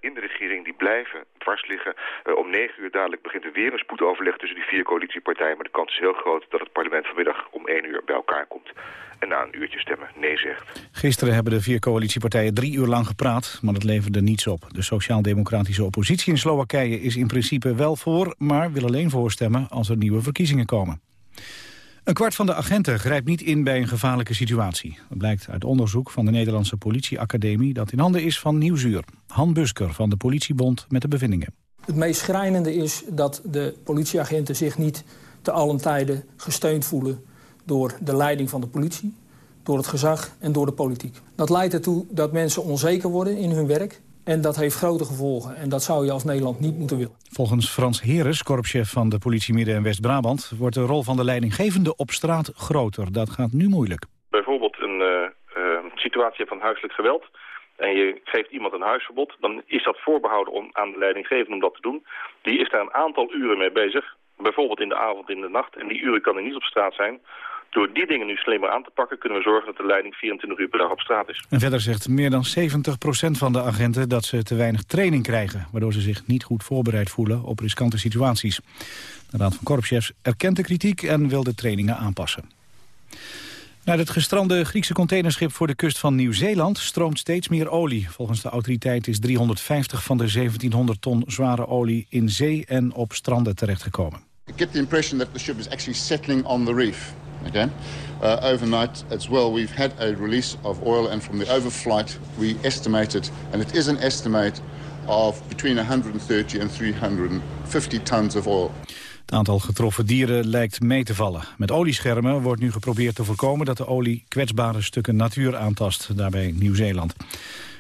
In de regering die blijven dwars liggen. Uh, om negen uur dadelijk begint er weer een spoedoverleg tussen die vier coalitiepartijen. Maar de kans is heel groot dat het parlement vanmiddag om één uur bij elkaar komt. En na een uurtje stemmen nee zegt. Gisteren hebben de vier coalitiepartijen drie uur lang gepraat, maar dat leverde niets op. De sociaal-democratische oppositie in Slowakije is in principe wel voor, maar wil alleen voorstemmen als er nieuwe verkiezingen komen. Een kwart van de agenten grijpt niet in bij een gevaarlijke situatie. Dat blijkt uit onderzoek van de Nederlandse politieacademie... dat in handen is van Nieuwsuur. Han Busker van de politiebond met de bevindingen. Het meest schrijnende is dat de politieagenten zich niet te allen tijden gesteund voelen... door de leiding van de politie, door het gezag en door de politiek. Dat leidt ertoe dat mensen onzeker worden in hun werk... En dat heeft grote gevolgen. En dat zou je als Nederland niet moeten willen. Volgens Frans Heres, korpschef van de politie Midden- en West-Brabant... wordt de rol van de leidinggevende op straat groter. Dat gaat nu moeilijk. Bijvoorbeeld een uh, uh, situatie van huiselijk geweld... en je geeft iemand een huisverbod... dan is dat voorbehouden om, aan de leidinggevende om dat te doen. Die is daar een aantal uren mee bezig. Bijvoorbeeld in de avond, in de nacht. En die uren kan er niet op straat zijn... Door die dingen nu slimmer aan te pakken... kunnen we zorgen dat de leiding 24 uur per dag op straat is. En verder zegt meer dan 70% van de agenten dat ze te weinig training krijgen... waardoor ze zich niet goed voorbereid voelen op riskante situaties. De Raad van Korpschefs erkent de kritiek en wil de trainingen aanpassen. Naar het gestrande Griekse containerschip voor de kust van Nieuw-Zeeland stroomt steeds meer olie. Volgens de autoriteit is 350 van de 1700 ton zware olie in zee en op stranden terechtgekomen. I get the impression that the ship is actually settling on the reef. Okay? Uh, overnight as well, we've had a release of oil, and from the overflight, we estimated, and it is an estimate of between 130 and 350 tons of oil. Het aantal getroffen dieren lijkt mee te vallen. Met olieschermen wordt nu geprobeerd te voorkomen dat de olie kwetsbare stukken natuur aantast, daarbij Nieuw-Zeeland.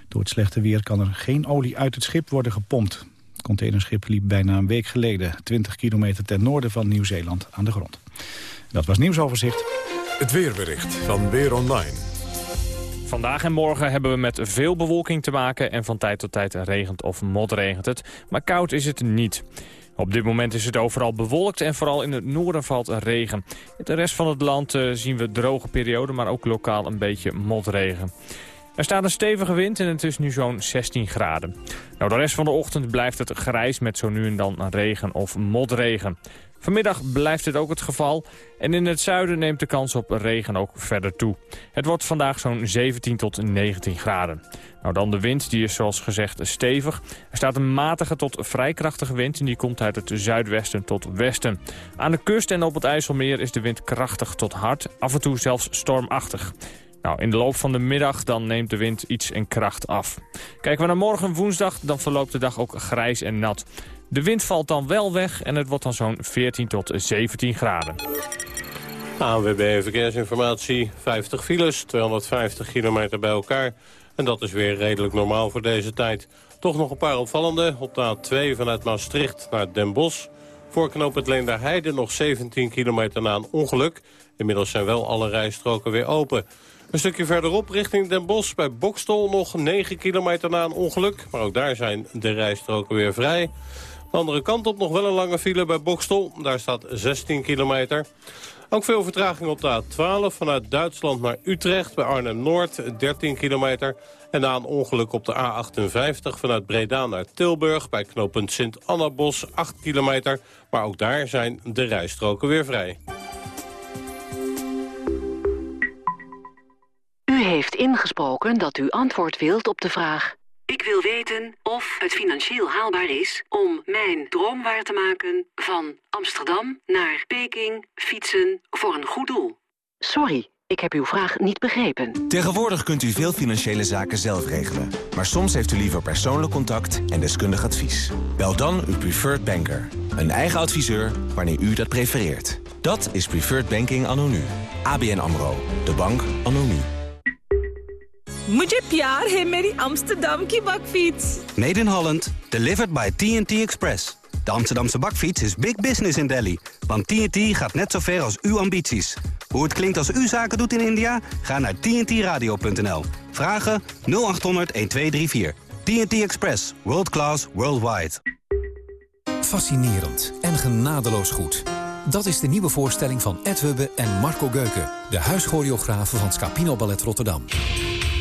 Door het slechte weer kan er geen olie uit het schip worden gepompt. Het containerschip liep bijna een week geleden 20 kilometer ten noorden van Nieuw-Zeeland aan de grond. Dat was nieuwsoverzicht. Het weerbericht van Weer Online. Vandaag en morgen hebben we met veel bewolking te maken... en van tijd tot tijd regent of motregent het. Maar koud is het niet. Op dit moment is het overal bewolkt en vooral in het noorden valt regen. In de rest van het land uh, zien we droge perioden, maar ook lokaal een beetje motregen. Er staat een stevige wind en het is nu zo'n 16 graden. Nou, de rest van de ochtend blijft het grijs met zo nu en dan regen of motregen. Vanmiddag blijft dit ook het geval en in het zuiden neemt de kans op regen ook verder toe. Het wordt vandaag zo'n 17 tot 19 graden. Nou dan de wind, die is zoals gezegd stevig. Er staat een matige tot vrij krachtige wind en die komt uit het zuidwesten tot westen. Aan de kust en op het IJsselmeer is de wind krachtig tot hard, af en toe zelfs stormachtig. Nou, in de loop van de middag dan neemt de wind iets in kracht af. Kijken we naar morgen woensdag, dan verloopt de dag ook grijs en nat. De wind valt dan wel weg en het wordt dan zo'n 14 tot 17 graden. ANWB Verkeersinformatie, 50 files, 250 kilometer bij elkaar. En dat is weer redelijk normaal voor deze tijd. Toch nog een paar opvallende. Op de A2 vanuit Maastricht naar Den Bosch. Voor knoop het Heide nog 17 kilometer na een ongeluk. Inmiddels zijn wel alle rijstroken weer open. Een stukje verderop richting Den Bosch bij Bokstol nog 9 kilometer na een ongeluk. Maar ook daar zijn de rijstroken weer vrij. De andere kant op nog wel een lange file bij Bokstel. Daar staat 16 kilometer. Ook veel vertraging op de A12 vanuit Duitsland naar Utrecht bij Arnhem-Noord, 13 kilometer. En na een ongeluk op de A58 vanuit Breda naar Tilburg bij knooppunt Sint-Annabos, 8 kilometer. Maar ook daar zijn de rijstroken weer vrij. U heeft ingesproken dat u antwoord wilt op de vraag... Ik wil weten of het financieel haalbaar is om mijn droom waar te maken van Amsterdam naar Peking fietsen voor een goed doel. Sorry, ik heb uw vraag niet begrepen. Tegenwoordig kunt u veel financiële zaken zelf regelen. Maar soms heeft u liever persoonlijk contact en deskundig advies. Bel dan uw preferred banker. Een eigen adviseur wanneer u dat prefereert. Dat is Preferred Banking anno nu. ABN AMRO. De bank anno nu. मुझे प्यार है मेरी Amsterdam की bakfiets. Made in Holland, delivered by TNT Express. De Amsterdamse bakfiets is big business in Delhi. Want TNT gaat net zo ver als uw ambities. Hoe het klinkt als u zaken doet in India? Ga naar tntradio.nl. Vragen 0800 1234. TNT Express. World class, worldwide. Fascinerend en genadeloos goed. Dat is de nieuwe voorstelling van Ed Hubbe en Marco Geuken... de huischoreografen van Scapino Ballet Rotterdam.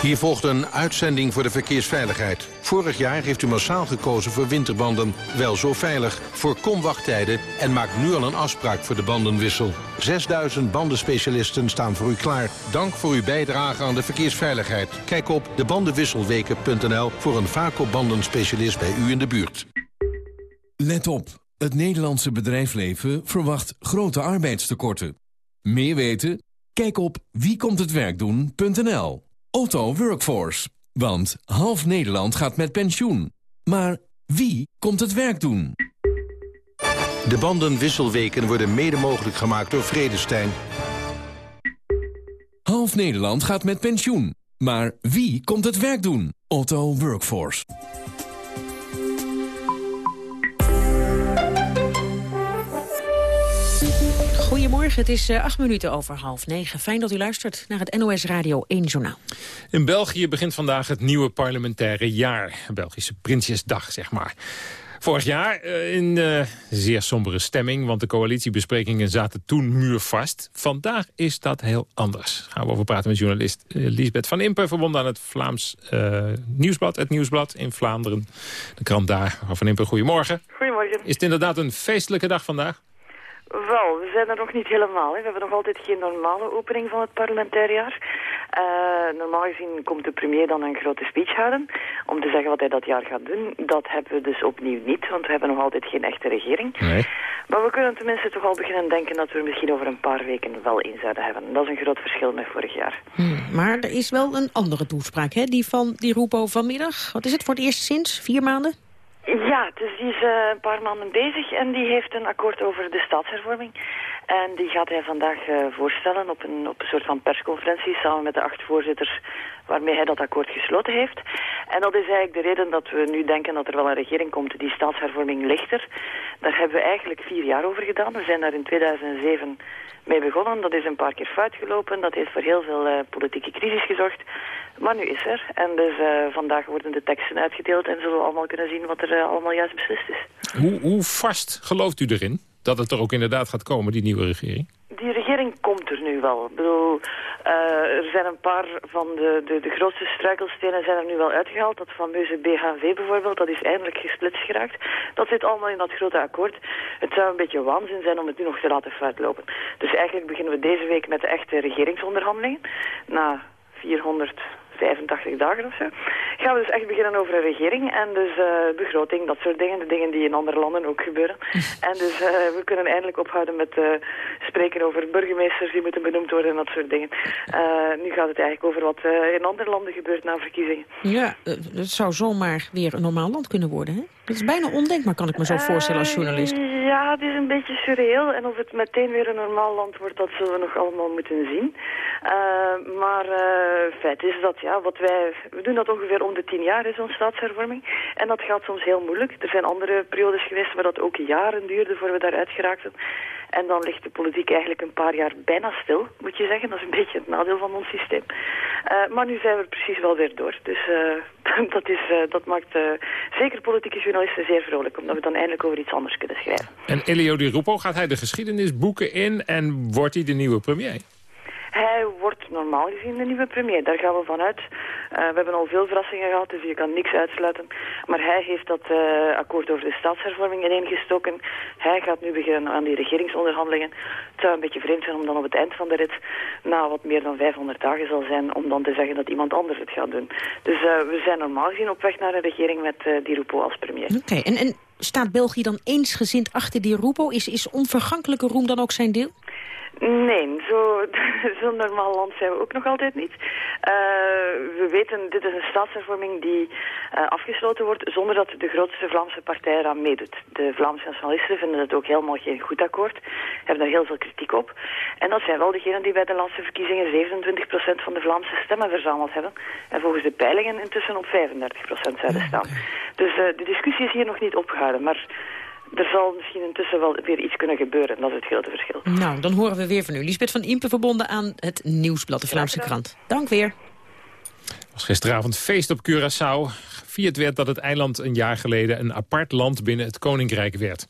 hier volgt een uitzending voor de verkeersveiligheid. Vorig jaar heeft u massaal gekozen voor winterbanden. Wel zo veilig. Voorkom wachttijden en maak nu al een afspraak voor de bandenwissel. 6000 bandenspecialisten staan voor u klaar. Dank voor uw bijdrage aan de verkeersveiligheid. Kijk op debandenwisselweken.nl voor een Vaco-bandenspecialist bij u in de buurt. Let op. Het Nederlandse bedrijfsleven verwacht grote arbeidstekorten. Meer weten? Kijk op wiekomthetwerkdoen.nl Otto Workforce. Want half Nederland gaat met pensioen. Maar wie komt het werk doen? De bandenwisselweken worden mede mogelijk gemaakt door Vredestein. Half Nederland gaat met pensioen. Maar wie komt het werk doen? Otto Workforce. Goedemorgen, het is uh, acht minuten over half negen. Fijn dat u luistert naar het NOS Radio 1 Journaal. In België begint vandaag het nieuwe parlementaire jaar. Belgische Prinsjesdag, zeg maar. Vorig jaar uh, in uh, zeer sombere stemming, want de coalitiebesprekingen zaten toen muurvast. Vandaag is dat heel anders. Gaan we over praten met journalist Lisbeth van Impen, verbonden aan het Vlaams Nieuwsblad, het Nieuwsblad in Vlaanderen. De krant daar. Van Impen, goedemorgen. Goedemorgen. Is het inderdaad een feestelijke dag vandaag? Wel, we zijn er nog niet helemaal. Hè. We hebben nog altijd geen normale opening van het parlementair jaar. Uh, normaal gezien komt de premier dan een grote speech houden om te zeggen wat hij dat jaar gaat doen. Dat hebben we dus opnieuw niet, want we hebben nog altijd geen echte regering. Nee. Maar we kunnen tenminste toch al beginnen denken dat we er misschien over een paar weken wel in zouden hebben. Dat is een groot verschil met vorig jaar. Hmm, maar er is wel een andere toespraak, hè? Die van die Roepo vanmiddag. Wat is het voor het eerst sinds? Vier maanden? Ja, dus die is uh, een paar maanden bezig en die heeft een akkoord over de staatshervorming. En die gaat hij vandaag uh, voorstellen op een, op een soort van persconferentie samen met de acht voorzitters waarmee hij dat akkoord gesloten heeft. En dat is eigenlijk de reden dat we nu denken dat er wel een regering komt. Die staatshervorming ligt er. Daar hebben we eigenlijk vier jaar over gedaan. We zijn daar in 2007 mee begonnen. Dat is een paar keer fout gelopen. Dat heeft voor heel veel uh, politieke crisis gezorgd. Maar nu is er. En dus uh, vandaag worden de teksten uitgedeeld en zullen we allemaal kunnen zien wat er uh, allemaal juist beslist is. Hoe, hoe vast gelooft u erin dat het er ook inderdaad gaat komen, die nieuwe regering? Die regering komt er nu wel. Ik bedoel, uh, er zijn een paar van de, de, de grootste struikelstenen zijn er nu wel uitgehaald. Dat fameuze BHV bijvoorbeeld, dat is eindelijk gesplitst geraakt. Dat zit allemaal in dat grote akkoord. Het zou een beetje waanzin zijn om het nu nog te laten uitlopen. Dus eigenlijk beginnen we deze week met de echte regeringsonderhandelingen. Na 400 85 dagen of zo. Gaan we dus echt beginnen over een regering en dus uh, begroting, dat soort dingen. De dingen die in andere landen ook gebeuren. en dus uh, we kunnen eindelijk ophouden met uh, spreken over burgemeesters die moeten benoemd worden en dat soort dingen. nu gaat het eigenlijk over wat in andere landen gebeurt na verkiezingen. Ja, het zou zomaar weer een normaal land kunnen worden, hè? Het is bijna ondenkbaar, kan ik me zo voorstellen als journalist. Ja, het is een beetje surreal. En of het meteen weer een normaal land wordt, dat zullen we nog allemaal moeten zien. Uh, maar uh, feit is dat, ja, wat wij... We doen dat ongeveer om de tien jaar, zo'n staatshervorming. En dat gaat soms heel moeilijk. Er zijn andere periodes geweest waar dat ook jaren duurde voor we daaruit geraakten. En dan ligt de politiek eigenlijk een paar jaar bijna stil, moet je zeggen. Dat is een beetje het nadeel van ons systeem. Uh, maar nu zijn we precies wel weer door. Dus dat, is, dat maakt zeker politieke journalisten zeer vrolijk. Omdat we dan eindelijk over iets anders kunnen schrijven. En Elio Di Rupo, gaat hij de geschiedenis boeken in en wordt hij de nieuwe premier? Hij wordt normaal gezien de nieuwe premier. Daar gaan we vanuit. Uh, we hebben al veel verrassingen gehad, dus je kan niks uitsluiten. Maar hij heeft dat uh, akkoord over de staatshervorming ineengestoken. Hij gaat nu beginnen aan die regeringsonderhandelingen. Het zou een beetje vreemd zijn om dan op het eind van de rit, na wat meer dan 500 dagen zal zijn, om dan te zeggen dat iemand anders het gaat doen. Dus uh, we zijn normaal gezien op weg naar een regering met Di Rupo als premier. Oké, en, en staat België dan eensgezind achter Di Rupo? Is, is onvergankelijke roem dan ook zijn deel? Nee, zo'n zo normaal land zijn we ook nog altijd niet. Uh, we weten, dit is een staatshervorming die uh, afgesloten wordt zonder dat de grootste Vlaamse partij eraan meedoet. De Vlaamse nationalisten vinden het ook helemaal geen goed akkoord, hebben daar heel veel kritiek op. En dat zijn wel degenen die bij de laatste verkiezingen 27% van de Vlaamse stemmen verzameld hebben. En volgens de peilingen intussen op 35% zouden staan. Dus uh, de discussie is hier nog niet opgehouden, maar er zal misschien intussen wel weer iets kunnen gebeuren. Dat is het grote verschil. Nou, dan horen we weer van u. Lisbeth van Impe verbonden aan het Nieuwsblad, de Vlaamse krant. Dank weer. Was gisteravond feest op Curaçao. Gevierd werd dat het eiland een jaar geleden een apart land binnen het Koninkrijk werd.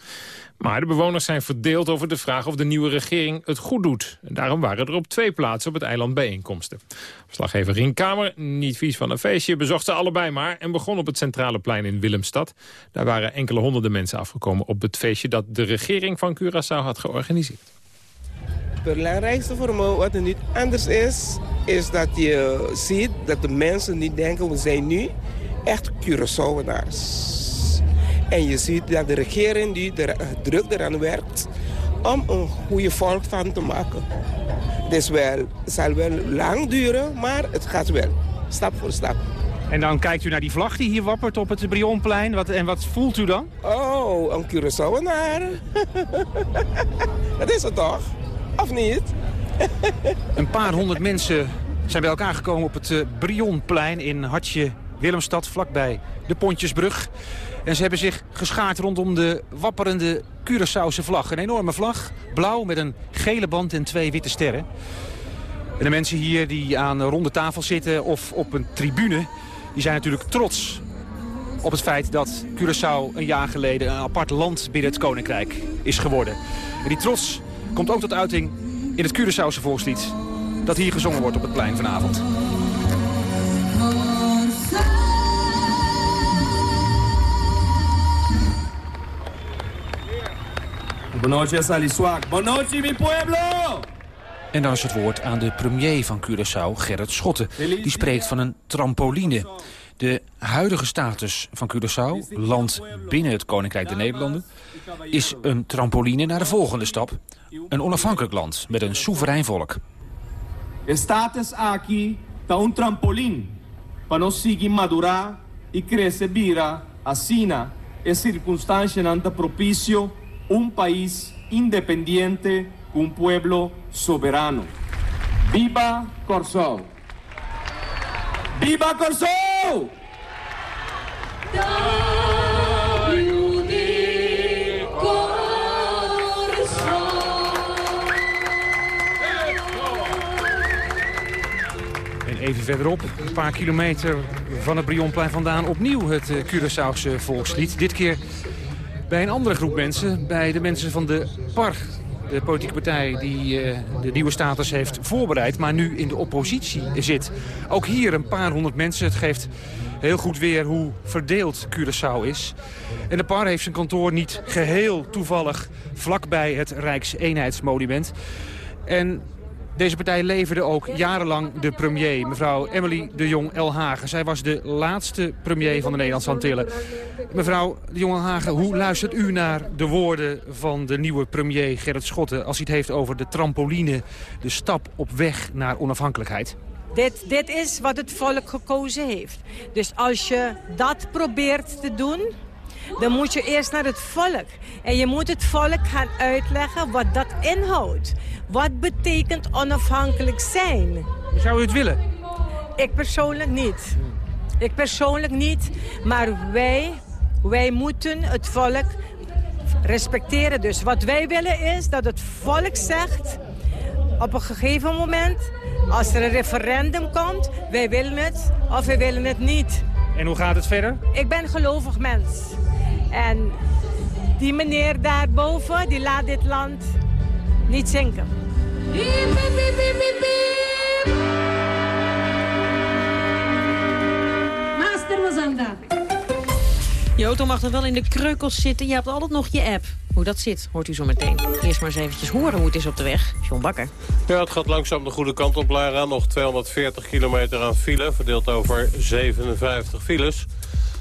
Maar de bewoners zijn verdeeld over de vraag of de nieuwe regering het goed doet. Daarom waren er op twee plaatsen op het eiland bijeenkomsten. Verslaggever Rien Kamer, niet vies van een feestje, bezocht ze allebei maar... en begon op het centrale plein in Willemstad. Daar waren enkele honderden mensen afgekomen op het feestje... dat de regering van Curaçao had georganiseerd. Het belangrijkste voor me, wat er niet anders is... is dat je ziet dat de mensen niet denken... we zijn nu echt Curaçaoenaars en je ziet dat de regering die er druk eraan werkt om een goede volk van te maken. Dus wel, het zal wel lang duren, maar het gaat wel. Stap voor stap. En dan kijkt u naar die vlag die hier wappert op het Brionplein. Wat, en wat voelt u dan? Oh, een Curaçaoenaar. dat is het toch? Of niet? een paar honderd mensen zijn bij elkaar gekomen op het Brionplein in Hartje Willemstad, vlakbij de Pontjesbrug. En ze hebben zich geschaard rondom de wapperende Curaçaose vlag. Een enorme vlag, blauw met een gele band en twee witte sterren. En de mensen hier die aan een ronde tafel zitten of op een tribune... die zijn natuurlijk trots op het feit dat Curaçao een jaar geleden... een apart land binnen het Koninkrijk is geworden. En die trots komt ook tot uiting in het Curaçaose volkslied... dat hier gezongen wordt op het plein vanavond. Mi pueblo! En dan is het woord aan de premier van Curaçao, Gerrit Schotten. Die spreekt van een trampoline. De huidige status van Curaçao, land binnen het Koninkrijk der Nederlanden... is een trampoline naar de volgende stap. Een onafhankelijk land met een soeverein volk. De status aqui is een trampoline para nós seguir madurar e crescer vira en circunstancia nanta propicio un país independiente, un pueblo soberano. Viva Corso! Viva Corso! En even verderop, een paar kilometer van het Brionplein vandaan... opnieuw het uh, Curaçaose volkslied. Dit keer bij een andere groep mensen, bij de mensen van de PAR. De politieke partij die uh, de nieuwe status heeft voorbereid... maar nu in de oppositie zit. Ook hier een paar honderd mensen. Het geeft heel goed weer hoe verdeeld Curaçao is. En de PAR heeft zijn kantoor niet geheel toevallig... vlakbij het Rijkseenheidsmonument. En deze partij leverde ook jarenlang de premier, mevrouw Emily de Jong Elhagen. Zij was de laatste premier van de Nederlandse Antillen. Mevrouw de Jong Elhagen, hoe luistert u naar de woorden van de nieuwe premier Gerrit Schotten... als hij het heeft over de trampoline, de stap op weg naar onafhankelijkheid? Dit, dit is wat het volk gekozen heeft. Dus als je dat probeert te doen, dan moet je eerst naar het volk. En je moet het volk gaan uitleggen wat dat inhoudt. Wat betekent onafhankelijk zijn? Zou u het willen? Ik persoonlijk niet. Ik persoonlijk niet. Maar wij, wij moeten het volk respecteren. Dus wat wij willen is dat het volk zegt... op een gegeven moment, als er een referendum komt... wij willen het of wij willen het niet. En hoe gaat het verder? Ik ben gelovig mens. En die meneer daarboven, die laat dit land niet zinken. Master Mazanda. Je auto mag dan wel in de kreukels zitten. Je hebt altijd nog je app. Hoe dat zit, hoort u zo meteen. Eerst maar eens eventjes horen hoe het is op de weg. John Bakker. Ja, het gaat langzaam de goede kant op, Lara. Nog 240 kilometer aan file, verdeeld over 57 files.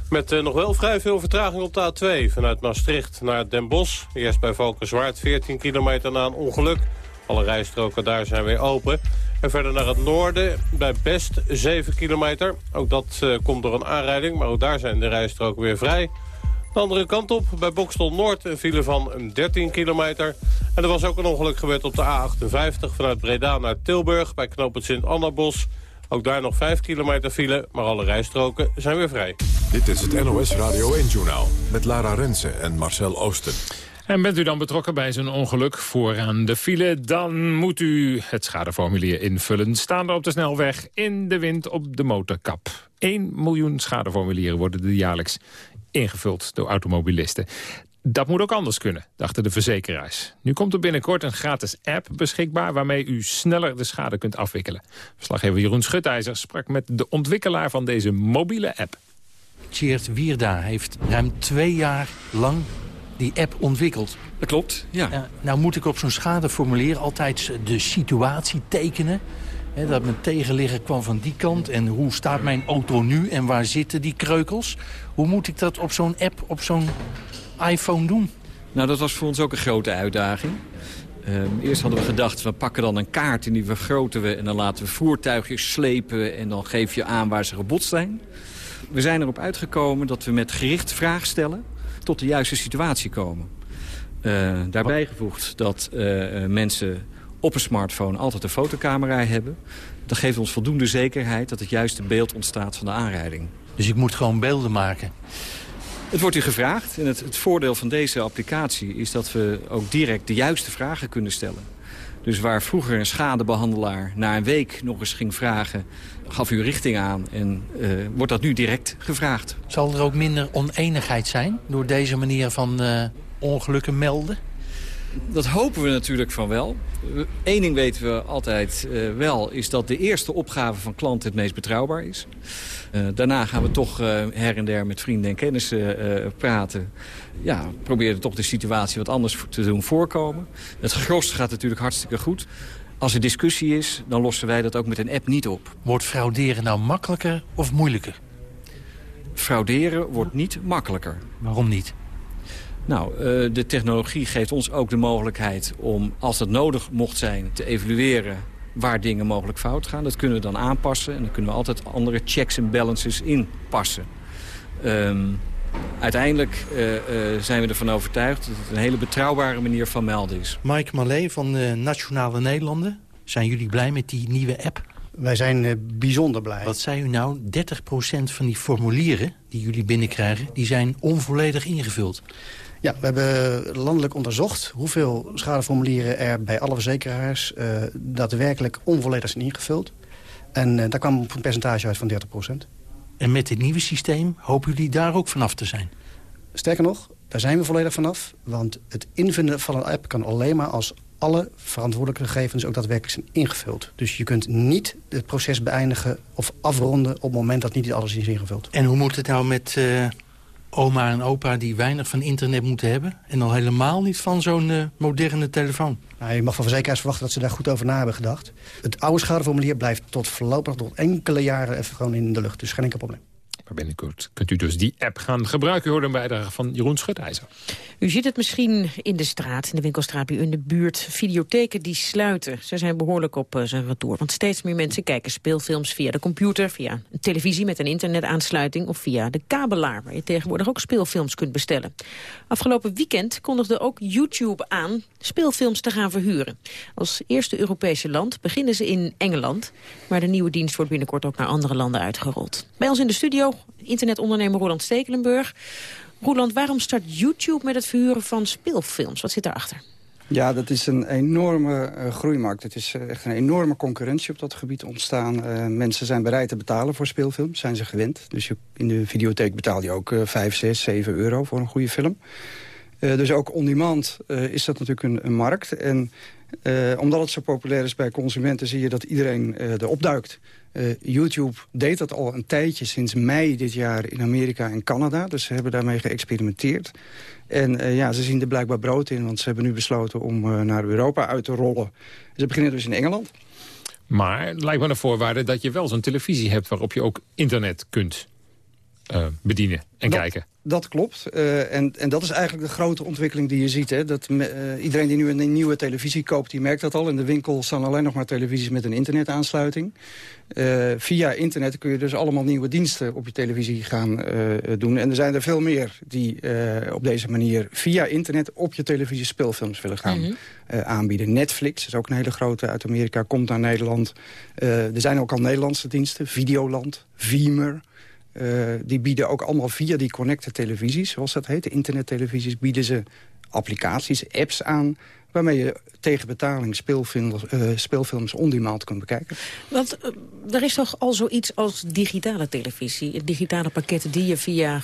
Met uh, nog wel vrij veel vertraging op de A2 vanuit Maastricht naar Den Bosch. Eerst bij Valkenswaard 14 kilometer na een ongeluk. Alle rijstroken daar zijn weer open. En verder naar het noorden bij Best 7 kilometer. Ook dat uh, komt door een aanrijding, maar ook daar zijn de rijstroken weer vrij. De andere kant op, bij Bokstel Noord, een file van 13 kilometer. En er was ook een ongeluk gebeurd op de A58 vanuit Breda naar Tilburg... bij knooppunt Sint-Annabos. Ook daar nog 5 kilometer file, maar alle rijstroken zijn weer vrij. Dit is het NOS Radio 1-journaal met Lara Rensen en Marcel Oosten. En bent u dan betrokken bij zo'n ongeluk vooraan de file... dan moet u het schadeformulier invullen. Staan er op de snelweg in de wind op de motorkap. 1 miljoen schadeformulieren worden er jaarlijks ingevuld door automobilisten. Dat moet ook anders kunnen, dachten de verzekeraars. Nu komt er binnenkort een gratis app beschikbaar... waarmee u sneller de schade kunt afwikkelen. Verslaggever Jeroen Schutijzer sprak met de ontwikkelaar van deze mobiele app. Tjeerd Wierda heeft ruim twee jaar lang die app ontwikkeld. Dat klopt, ja. Uh, nou moet ik op zo'n schadeformulier altijd de situatie tekenen. He, dat mijn tegenligger kwam van die kant en hoe staat mijn auto nu en waar zitten die kreukels. Hoe moet ik dat op zo'n app, op zo'n iPhone doen? Nou, dat was voor ons ook een grote uitdaging. Uh, eerst hadden we gedacht, we pakken dan een kaart en die vergroten we... en dan laten we voertuigjes slepen en dan geef je aan waar ze gebotst zijn. We zijn erop uitgekomen dat we met gericht vraag stellen... tot de juiste situatie komen. Uh, daarbij gevoegd dat uh, mensen op een smartphone altijd een fotocamera hebben. Dat geeft ons voldoende zekerheid dat het juiste beeld ontstaat van de aanrijding. Dus ik moet gewoon beelden maken? Het wordt u gevraagd. En het, het, voordeel van deze applicatie is dat we ook direct de juiste vragen kunnen stellen. Dus waar vroeger een schadebehandelaar na een week nog eens ging vragen... gaf u richting aan en uh, wordt dat nu direct gevraagd. Zal er ook minder oneenigheid zijn door deze manier van uh, ongelukken melden? Dat hopen we natuurlijk van wel. Eén ding weten we altijd uh, wel, is dat de eerste opgave van klanten het meest betrouwbaar is. Uh, daarna gaan we toch uh, her en der met vrienden en kennissen praten. Ja, proberen toch de situatie wat anders te doen voorkomen. Het gros gaat natuurlijk hartstikke goed. Als er discussie is, dan lossen wij dat ook met een app niet op. Wordt frauderen nou makkelijker of moeilijker? Frauderen wordt niet makkelijker. Waarom niet? Nou, de technologie geeft ons ook de mogelijkheid om, als dat nodig mocht zijn, te evalueren waar dingen mogelijk fout gaan. Dat kunnen we dan aanpassen en dan kunnen we altijd andere checks en balances inpassen. Um, Uiteindelijk uh, uh, zijn we ervan overtuigd dat het een hele betrouwbare manier van melden is. Mike Mallet van de Nationale Nederlanden. Zijn jullie blij met die nieuwe app? Wij zijn uh, bijzonder blij. Wat zei u nou? 30% van die formulieren die jullie binnenkrijgen... die zijn onvolledig ingevuld. Ja, we hebben landelijk onderzocht hoeveel schadeformulieren er bij alle verzekeraars uh, daadwerkelijk onvolledig zijn ingevuld. En uh, daar kwam een percentage uit van 30 procent. En met dit nieuwe systeem hopen jullie daar ook vanaf te zijn? Sterker nog, daar zijn we volledig vanaf. Want het invullen van een app kan alleen maar als alle verantwoordelijke gegevens ook daadwerkelijk zijn ingevuld. Dus je kunt niet het proces beëindigen of afronden op het moment dat niet alles is ingevuld. En hoe moet het nou met uh, oma en opa die weinig van internet moeten hebben... en al helemaal niet van zo'n uh, moderne telefoon? Nou, je mag van verzekeraars verwachten dat ze daar goed over na hebben gedacht. Het oude schadeformulier blijft tot voorlopig tot enkele jaren even gewoon in de lucht. Dus geen enkel probleem. Maar binnenkort kunt u dus die app gaan gebruiken. U hoort een bijdrage van Jeroen Schutijzer. U ziet het misschien in de straat, in de winkelstraat u in de buurt. Videotheken die sluiten. Ze zijn behoorlijk op uh, zijn retour. Want steeds meer mensen kijken speelfilms via de computer... via een televisie met een internetaansluiting... of via de kabelaar, waar je tegenwoordig ook speelfilms kunt bestellen. Afgelopen weekend kondigde ook YouTube aan speelfilms te gaan verhuren. Als eerste Europese land beginnen ze in Engeland... maar de nieuwe dienst wordt binnenkort ook naar andere landen uitgerold. Bij ons in de studio internetondernemer Roland Stekelenburg. Roland, waarom start YouTube met het verhuren van speelfilms? Wat zit daarachter? Ja, dat is een enorme uh, groeimarkt. Het is uh, echt een enorme concurrentie op dat gebied ontstaan. Uh, mensen zijn bereid te betalen voor speelfilms, zijn ze gewend. Dus je, in de videotheek betaal je ook 5, 6, 7 euro voor een goede film. dus ook on-demand is dat natuurlijk een, een markt. En omdat het zo populair is bij consumenten... zie je dat iedereen erop duikt. Uh, YouTube deed dat al een tijdje, sinds mei dit jaar in Amerika en Canada. Dus ze hebben daarmee geëxperimenteerd. En uh, ja, ze zien er blijkbaar brood in, want ze hebben nu besloten om uh, naar Europa uit te rollen. Ze beginnen dus in Engeland. Maar het lijkt me een voorwaarde dat je wel zo'n televisie hebt... waarop je ook internet kunt bedienen en dat, kijken. Dat klopt. Uh, en, en dat is eigenlijk de grote ontwikkeling die je ziet. Hè? Dat uh, iedereen die nu een nieuwe televisie koopt, die merkt dat al. In de winkel staan alleen nog maar televisies met een internetaansluiting. Uh, via internet kun je dus allemaal nieuwe diensten op je televisie gaan doen. En er zijn er veel meer die op deze manier via internet op je televisie speelfilms willen gaan mm -hmm. aanbieden. Netflix is ook een hele grote uit Amerika, komt naar Nederland. er zijn ook al Nederlandse diensten. Videoland, Viemer... Uh, die bieden ook allemaal via die connected televisies, zoals dat heet, de internettelevisies, bieden ze applicaties, apps aan waarmee je tegen betaling speelfilms, uh, speelfilms on-demand kunt bekijken. Want uh, er is toch al zoiets als digitale televisie? Digitale pakketten die je via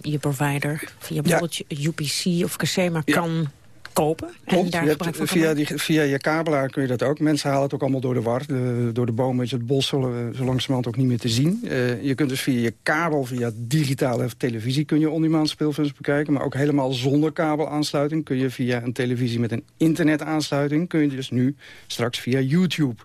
je provider, via bijvoorbeeld ja. UPC of Casema ja. kan kopen. Klopt, en daar je hebt, via, die, via je kabelaar kun je dat ook. Mensen halen het ook allemaal door de war. De, door de bomen, het bos zullen we zo langzamerhand ook niet meer te zien. Uh, je kunt dus via je kabel, via digitale televisie... kun je on-demand speelfilms bekijken. Maar ook helemaal zonder kabelaansluiting... kun je via een televisie met een internetaansluiting... kun je dus nu straks via YouTube...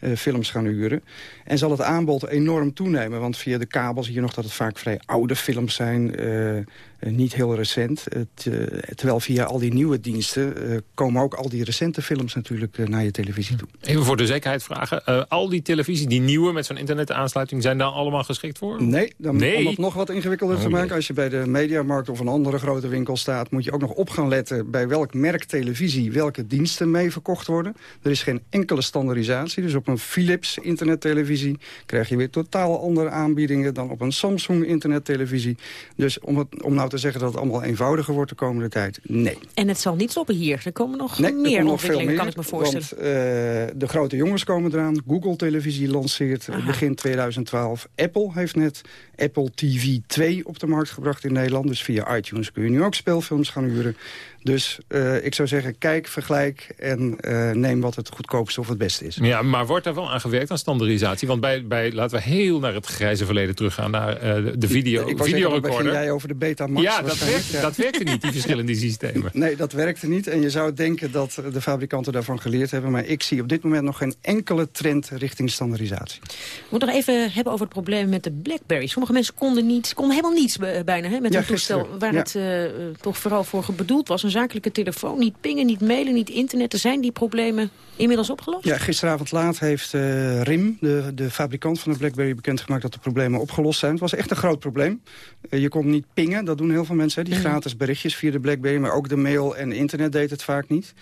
Uh, films gaan huren. En zal het aanbod enorm toenemen. Want via de kabel zie je nog dat het vaak vrij oude films zijn. Uh, niet heel recent. Het, terwijl via al die nieuwe diensten komen ook al die recente films natuurlijk naar je televisie toe. Even voor de zekerheid vragen. al die televisie, die nieuwe met zo'n internetaansluiting... zijn daar allemaal geschikt voor? Nee, dan, nee. om het nog wat ingewikkelder oh, te maken. Nee. Als je bij de Mediamarkt of een andere grote winkel staat... moet je ook nog op gaan letten bij welk merk televisie... welke diensten mee verkocht worden. Er is geen enkele standaardisatie. Dus op een Philips internettelevisie krijg je weer totaal andere aanbiedingen... dan op een Samsung internettelevisie. Dus om, het, om nou te zeggen dat het allemaal eenvoudiger wordt de komende tijd, nee. En het zal niet stoppen hier. Er komen nog nee, meer er ontwikkelingen, meer, kan ik me voorstellen. Want uh, de grote jongens komen eraan. Google Televisie lanceert Aha. begin 2012. Apple heeft net Apple TV 2 op de markt gebracht in Nederland. Dus via iTunes kun je nu ook speelfilms gaan huren. Dus uh, ik zou zeggen, kijk, vergelijk en uh, neem wat het goedkoopste of het beste is. Ja, maar wordt er wel aan gewerkt aan standaardisatie? Want bij, bij laten we heel naar het grijze verleden teruggaan, naar uh, de video, ik videorecorder. begin jij over de beta-markt Max, Ja, dat waarschijnlijk. werkte, dat werkte niet, die verschillende systemen. Nee, dat werkte niet. En je zou denken dat de fabrikanten daarvan geleerd hebben. Maar ik zie op dit moment nog geen enkele trend richting standaardisatie. We moeten nog even hebben over het probleem met de BlackBerry. Sommige mensen konden, niet, konden helemaal niets be- bijna hè, met Ja, een toestel... waar ja. het eh, eh, toch vooral voor bedoeld was. Een zakelijke telefoon, niet pingen, niet mailen, niet internet. Er zijn die problemen inmiddels opgelost? Ja, gisteravond laat heeft eh, RIM, de, de fabrikant van de BlackBerry, bekendgemaakt dat de problemen opgelost zijn. Het was echt een groot probleem. Eh, je kon niet pingen, dat doen heel veel mensen. Hè, die Mhm. gratis berichtjes via de BlackBerry, maar ook de mail en internet deed het vaak niet.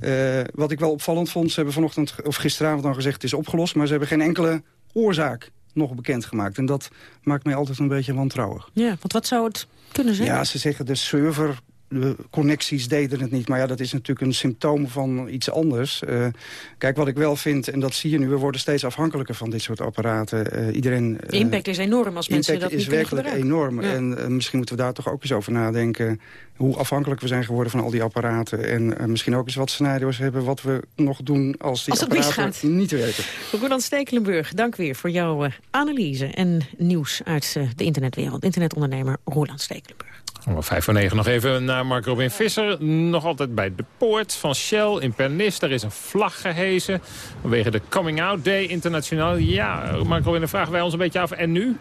Eh, wat ik wel opvallend vond, ze hebben vanochtend of gisteravond dan gezegd het is opgelost, maar ze hebben geen enkele oorzaak nog bekendgemaakt. En dat maakt mij altijd een beetje wantrouwig. Ja, want wat zou het kunnen zijn? Ja, ze zeggen de server... De connecties deden het niet. Maar ja, dat is natuurlijk een symptoom van iets anders. Eh, kijk, wat ik wel vind, en dat zie je nu... we worden steeds afhankelijker van dit soort apparaten. Eh, iedereen, De impact is enorm als mensen dat is niet kunnen werkelijk gebruiken. enorm. Ja. En eh, misschien moeten we daar toch ook eens over nadenken... hoe afhankelijk we zijn geworden van al die apparaten. En eh, misschien ook eens wat scenario's hebben... wat we nog doen als die Als apparaten niet werken. Roland Stekelenburg, dank weer voor jouw eh, analyse en nieuws uit eh, de internetwereld. Internetondernemer Roland Stekelenburg. Om vijf voor negen nog even naar Mark Robin Visser. Nog altijd bij de poort van Shell in Pernis. Daar is een vlag gehezen vanwege de Coming Out Day internationaal. Ja, Mark Robin, dan vragen wij ons een beetje af. En nu?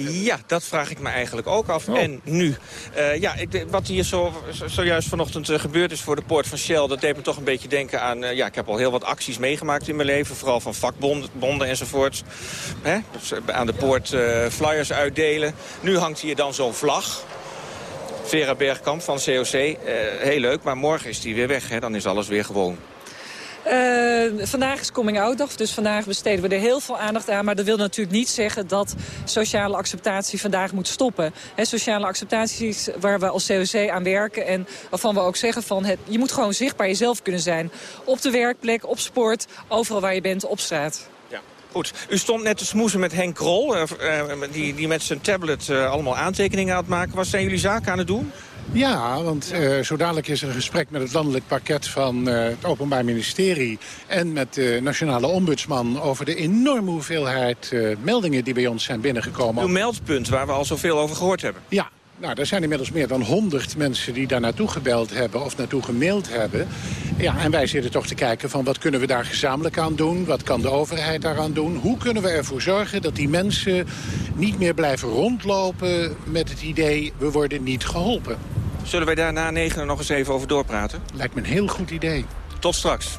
Ja, dat vraag ik me eigenlijk ook af. En nu? Eh, ja, ik, wat hier zo, zo- zojuist vanochtend eh, gebeurd is voor de poort van Shell... dat deed me toch een beetje denken aan... eh, ja, ik heb al heel wat acties meegemaakt in mijn leven. Vooral van vakbonden bonden enzovoorts. Hè? Dus, aan de poort flyers uitdelen. Nu hangt hier dan zo'n vlag. Vera Bergkamp van COC. Heel leuk, maar morgen is die weer weg. Hè? Dan is alles weer gewoon. Eh, vandaag is Coming Out Dag, dus vandaag besteden we er heel veel aandacht aan. Maar dat wil natuurlijk niet zeggen dat sociale acceptatie vandaag moet stoppen. Hè, sociale acceptatie is waar we als COC aan werken. En waarvan we ook zeggen van het, je moet gewoon zichtbaar jezelf kunnen zijn. Op de werkplek, op sport, overal waar je bent, op straat. Goed. U stond net te smoezen met Henk Krol, eh, eh, die, die met zijn tablet allemaal aantekeningen aan het maken was. Zijn jullie zaken aan het doen? Ja, want eh, zo dadelijk is er een gesprek met het landelijk pakket van eh, het Openbaar Ministerie... en met de Nationale Ombudsman over de enorme hoeveelheid eh, meldingen die bij ons zijn binnengekomen. Uw meldpunt, waar we al zoveel over gehoord hebben. Ja, nou, er zijn inmiddels meer dan 100 mensen die daar naartoe gebeld hebben of naartoe gemaild hebben. Ja, en wij zitten toch te kijken van wat kunnen we daar gezamenlijk aan doen? Wat kan de overheid daaraan doen? Hoe kunnen we ervoor zorgen dat die mensen niet meer blijven rondlopen met het idee we worden niet geholpen? Zullen wij daar na negen nog eens even over doorpraten? Lijkt me een heel goed idee. Tot straks.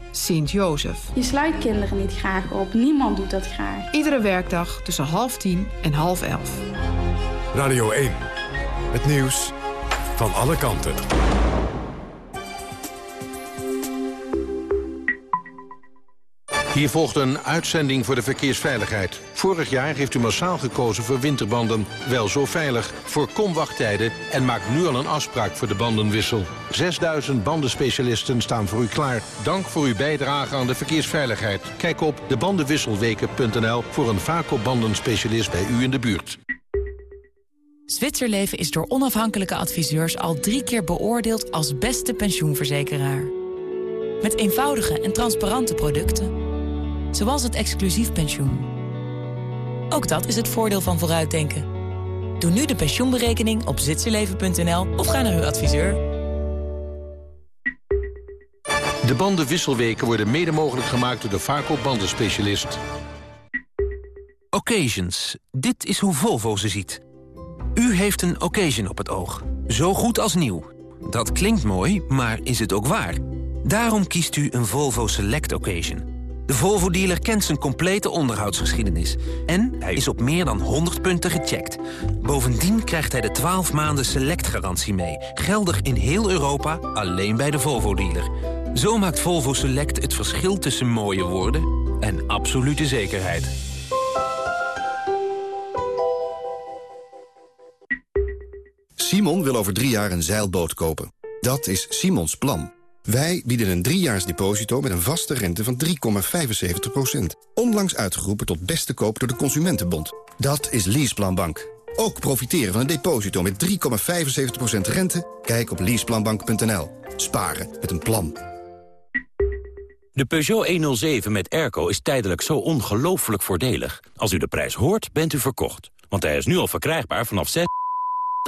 Sint-Jozef. Je sluit kinderen niet graag op. Niemand doet dat graag. Iedere werkdag tussen half tien en half elf. Radio 1. Het nieuws van alle kanten. Hier volgt een uitzending voor de verkeersveiligheid. Vorig jaar heeft u massaal gekozen voor winterbanden. Wel zo veilig. Voorkom wachttijden en maak nu al een afspraak voor de bandenwissel. 6000 bandenspecialisten staan voor u klaar. Dank voor uw bijdrage aan de verkeersveiligheid. Kijk op debandenwisselweken.nl voor een vaco-bandenspecialist bij u in de buurt. Zwitserleven is door onafhankelijke adviseurs al drie keer beoordeeld als beste pensioenverzekeraar. Met eenvoudige en transparante producten. Zoals het exclusief pensioen. Ook dat is het voordeel van vooruitdenken. Doe nu de pensioenberekening op zwitserleven.nl of ga naar uw adviseur. De bandenwisselweken worden mede mogelijk gemaakt door de vaco-bandenspecialist. Occasions. Dit is hoe Volvo ze ziet. U heeft een occasion op het oog. Zo goed als nieuw. Dat klinkt mooi, maar is het ook waar? Daarom kiest u een Volvo Select Occasion. De Volvo-dealer kent zijn complete onderhoudsgeschiedenis. En hij is op meer dan 100 punten gecheckt. Bovendien krijgt hij de 12 maanden Select-garantie mee. Geldig in heel Europa, alleen bij de Volvo-dealer. Zo maakt Volvo Select het verschil tussen mooie woorden en absolute zekerheid. Simon wil over drie jaar een zeilboot kopen. Dat is Simons plan. Wij bieden een driejaars deposito met een vaste rente van 3,75%. Onlangs uitgeroepen tot beste koop door de Consumentenbond. Dat is Leaseplanbank. Ook profiteren van een deposito met 3,75% rente? Kijk op leaseplanbank.nl. Sparen met een plan. De Peugeot 107 met airco is tijdelijk zo ongelooflijk voordelig. Als u de prijs hoort, bent u verkocht. Want hij is nu al verkrijgbaar vanaf 6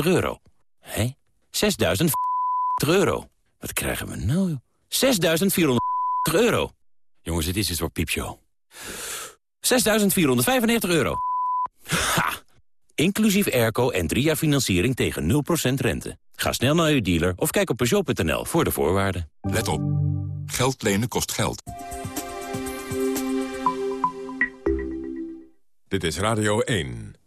euro. Hé? 6.000 euro. Wat krijgen we nou? 6.400 euro. Jongens, dit is iets voor piepshow. 6.495 euro. Ha! Inclusief airco en drie jaar financiering tegen 0% rente. Ga snel naar uw dealer of kijk op Peugeot.nl voor de voorwaarden. Let op. Geld lenen kost geld. Dit is Radio 1.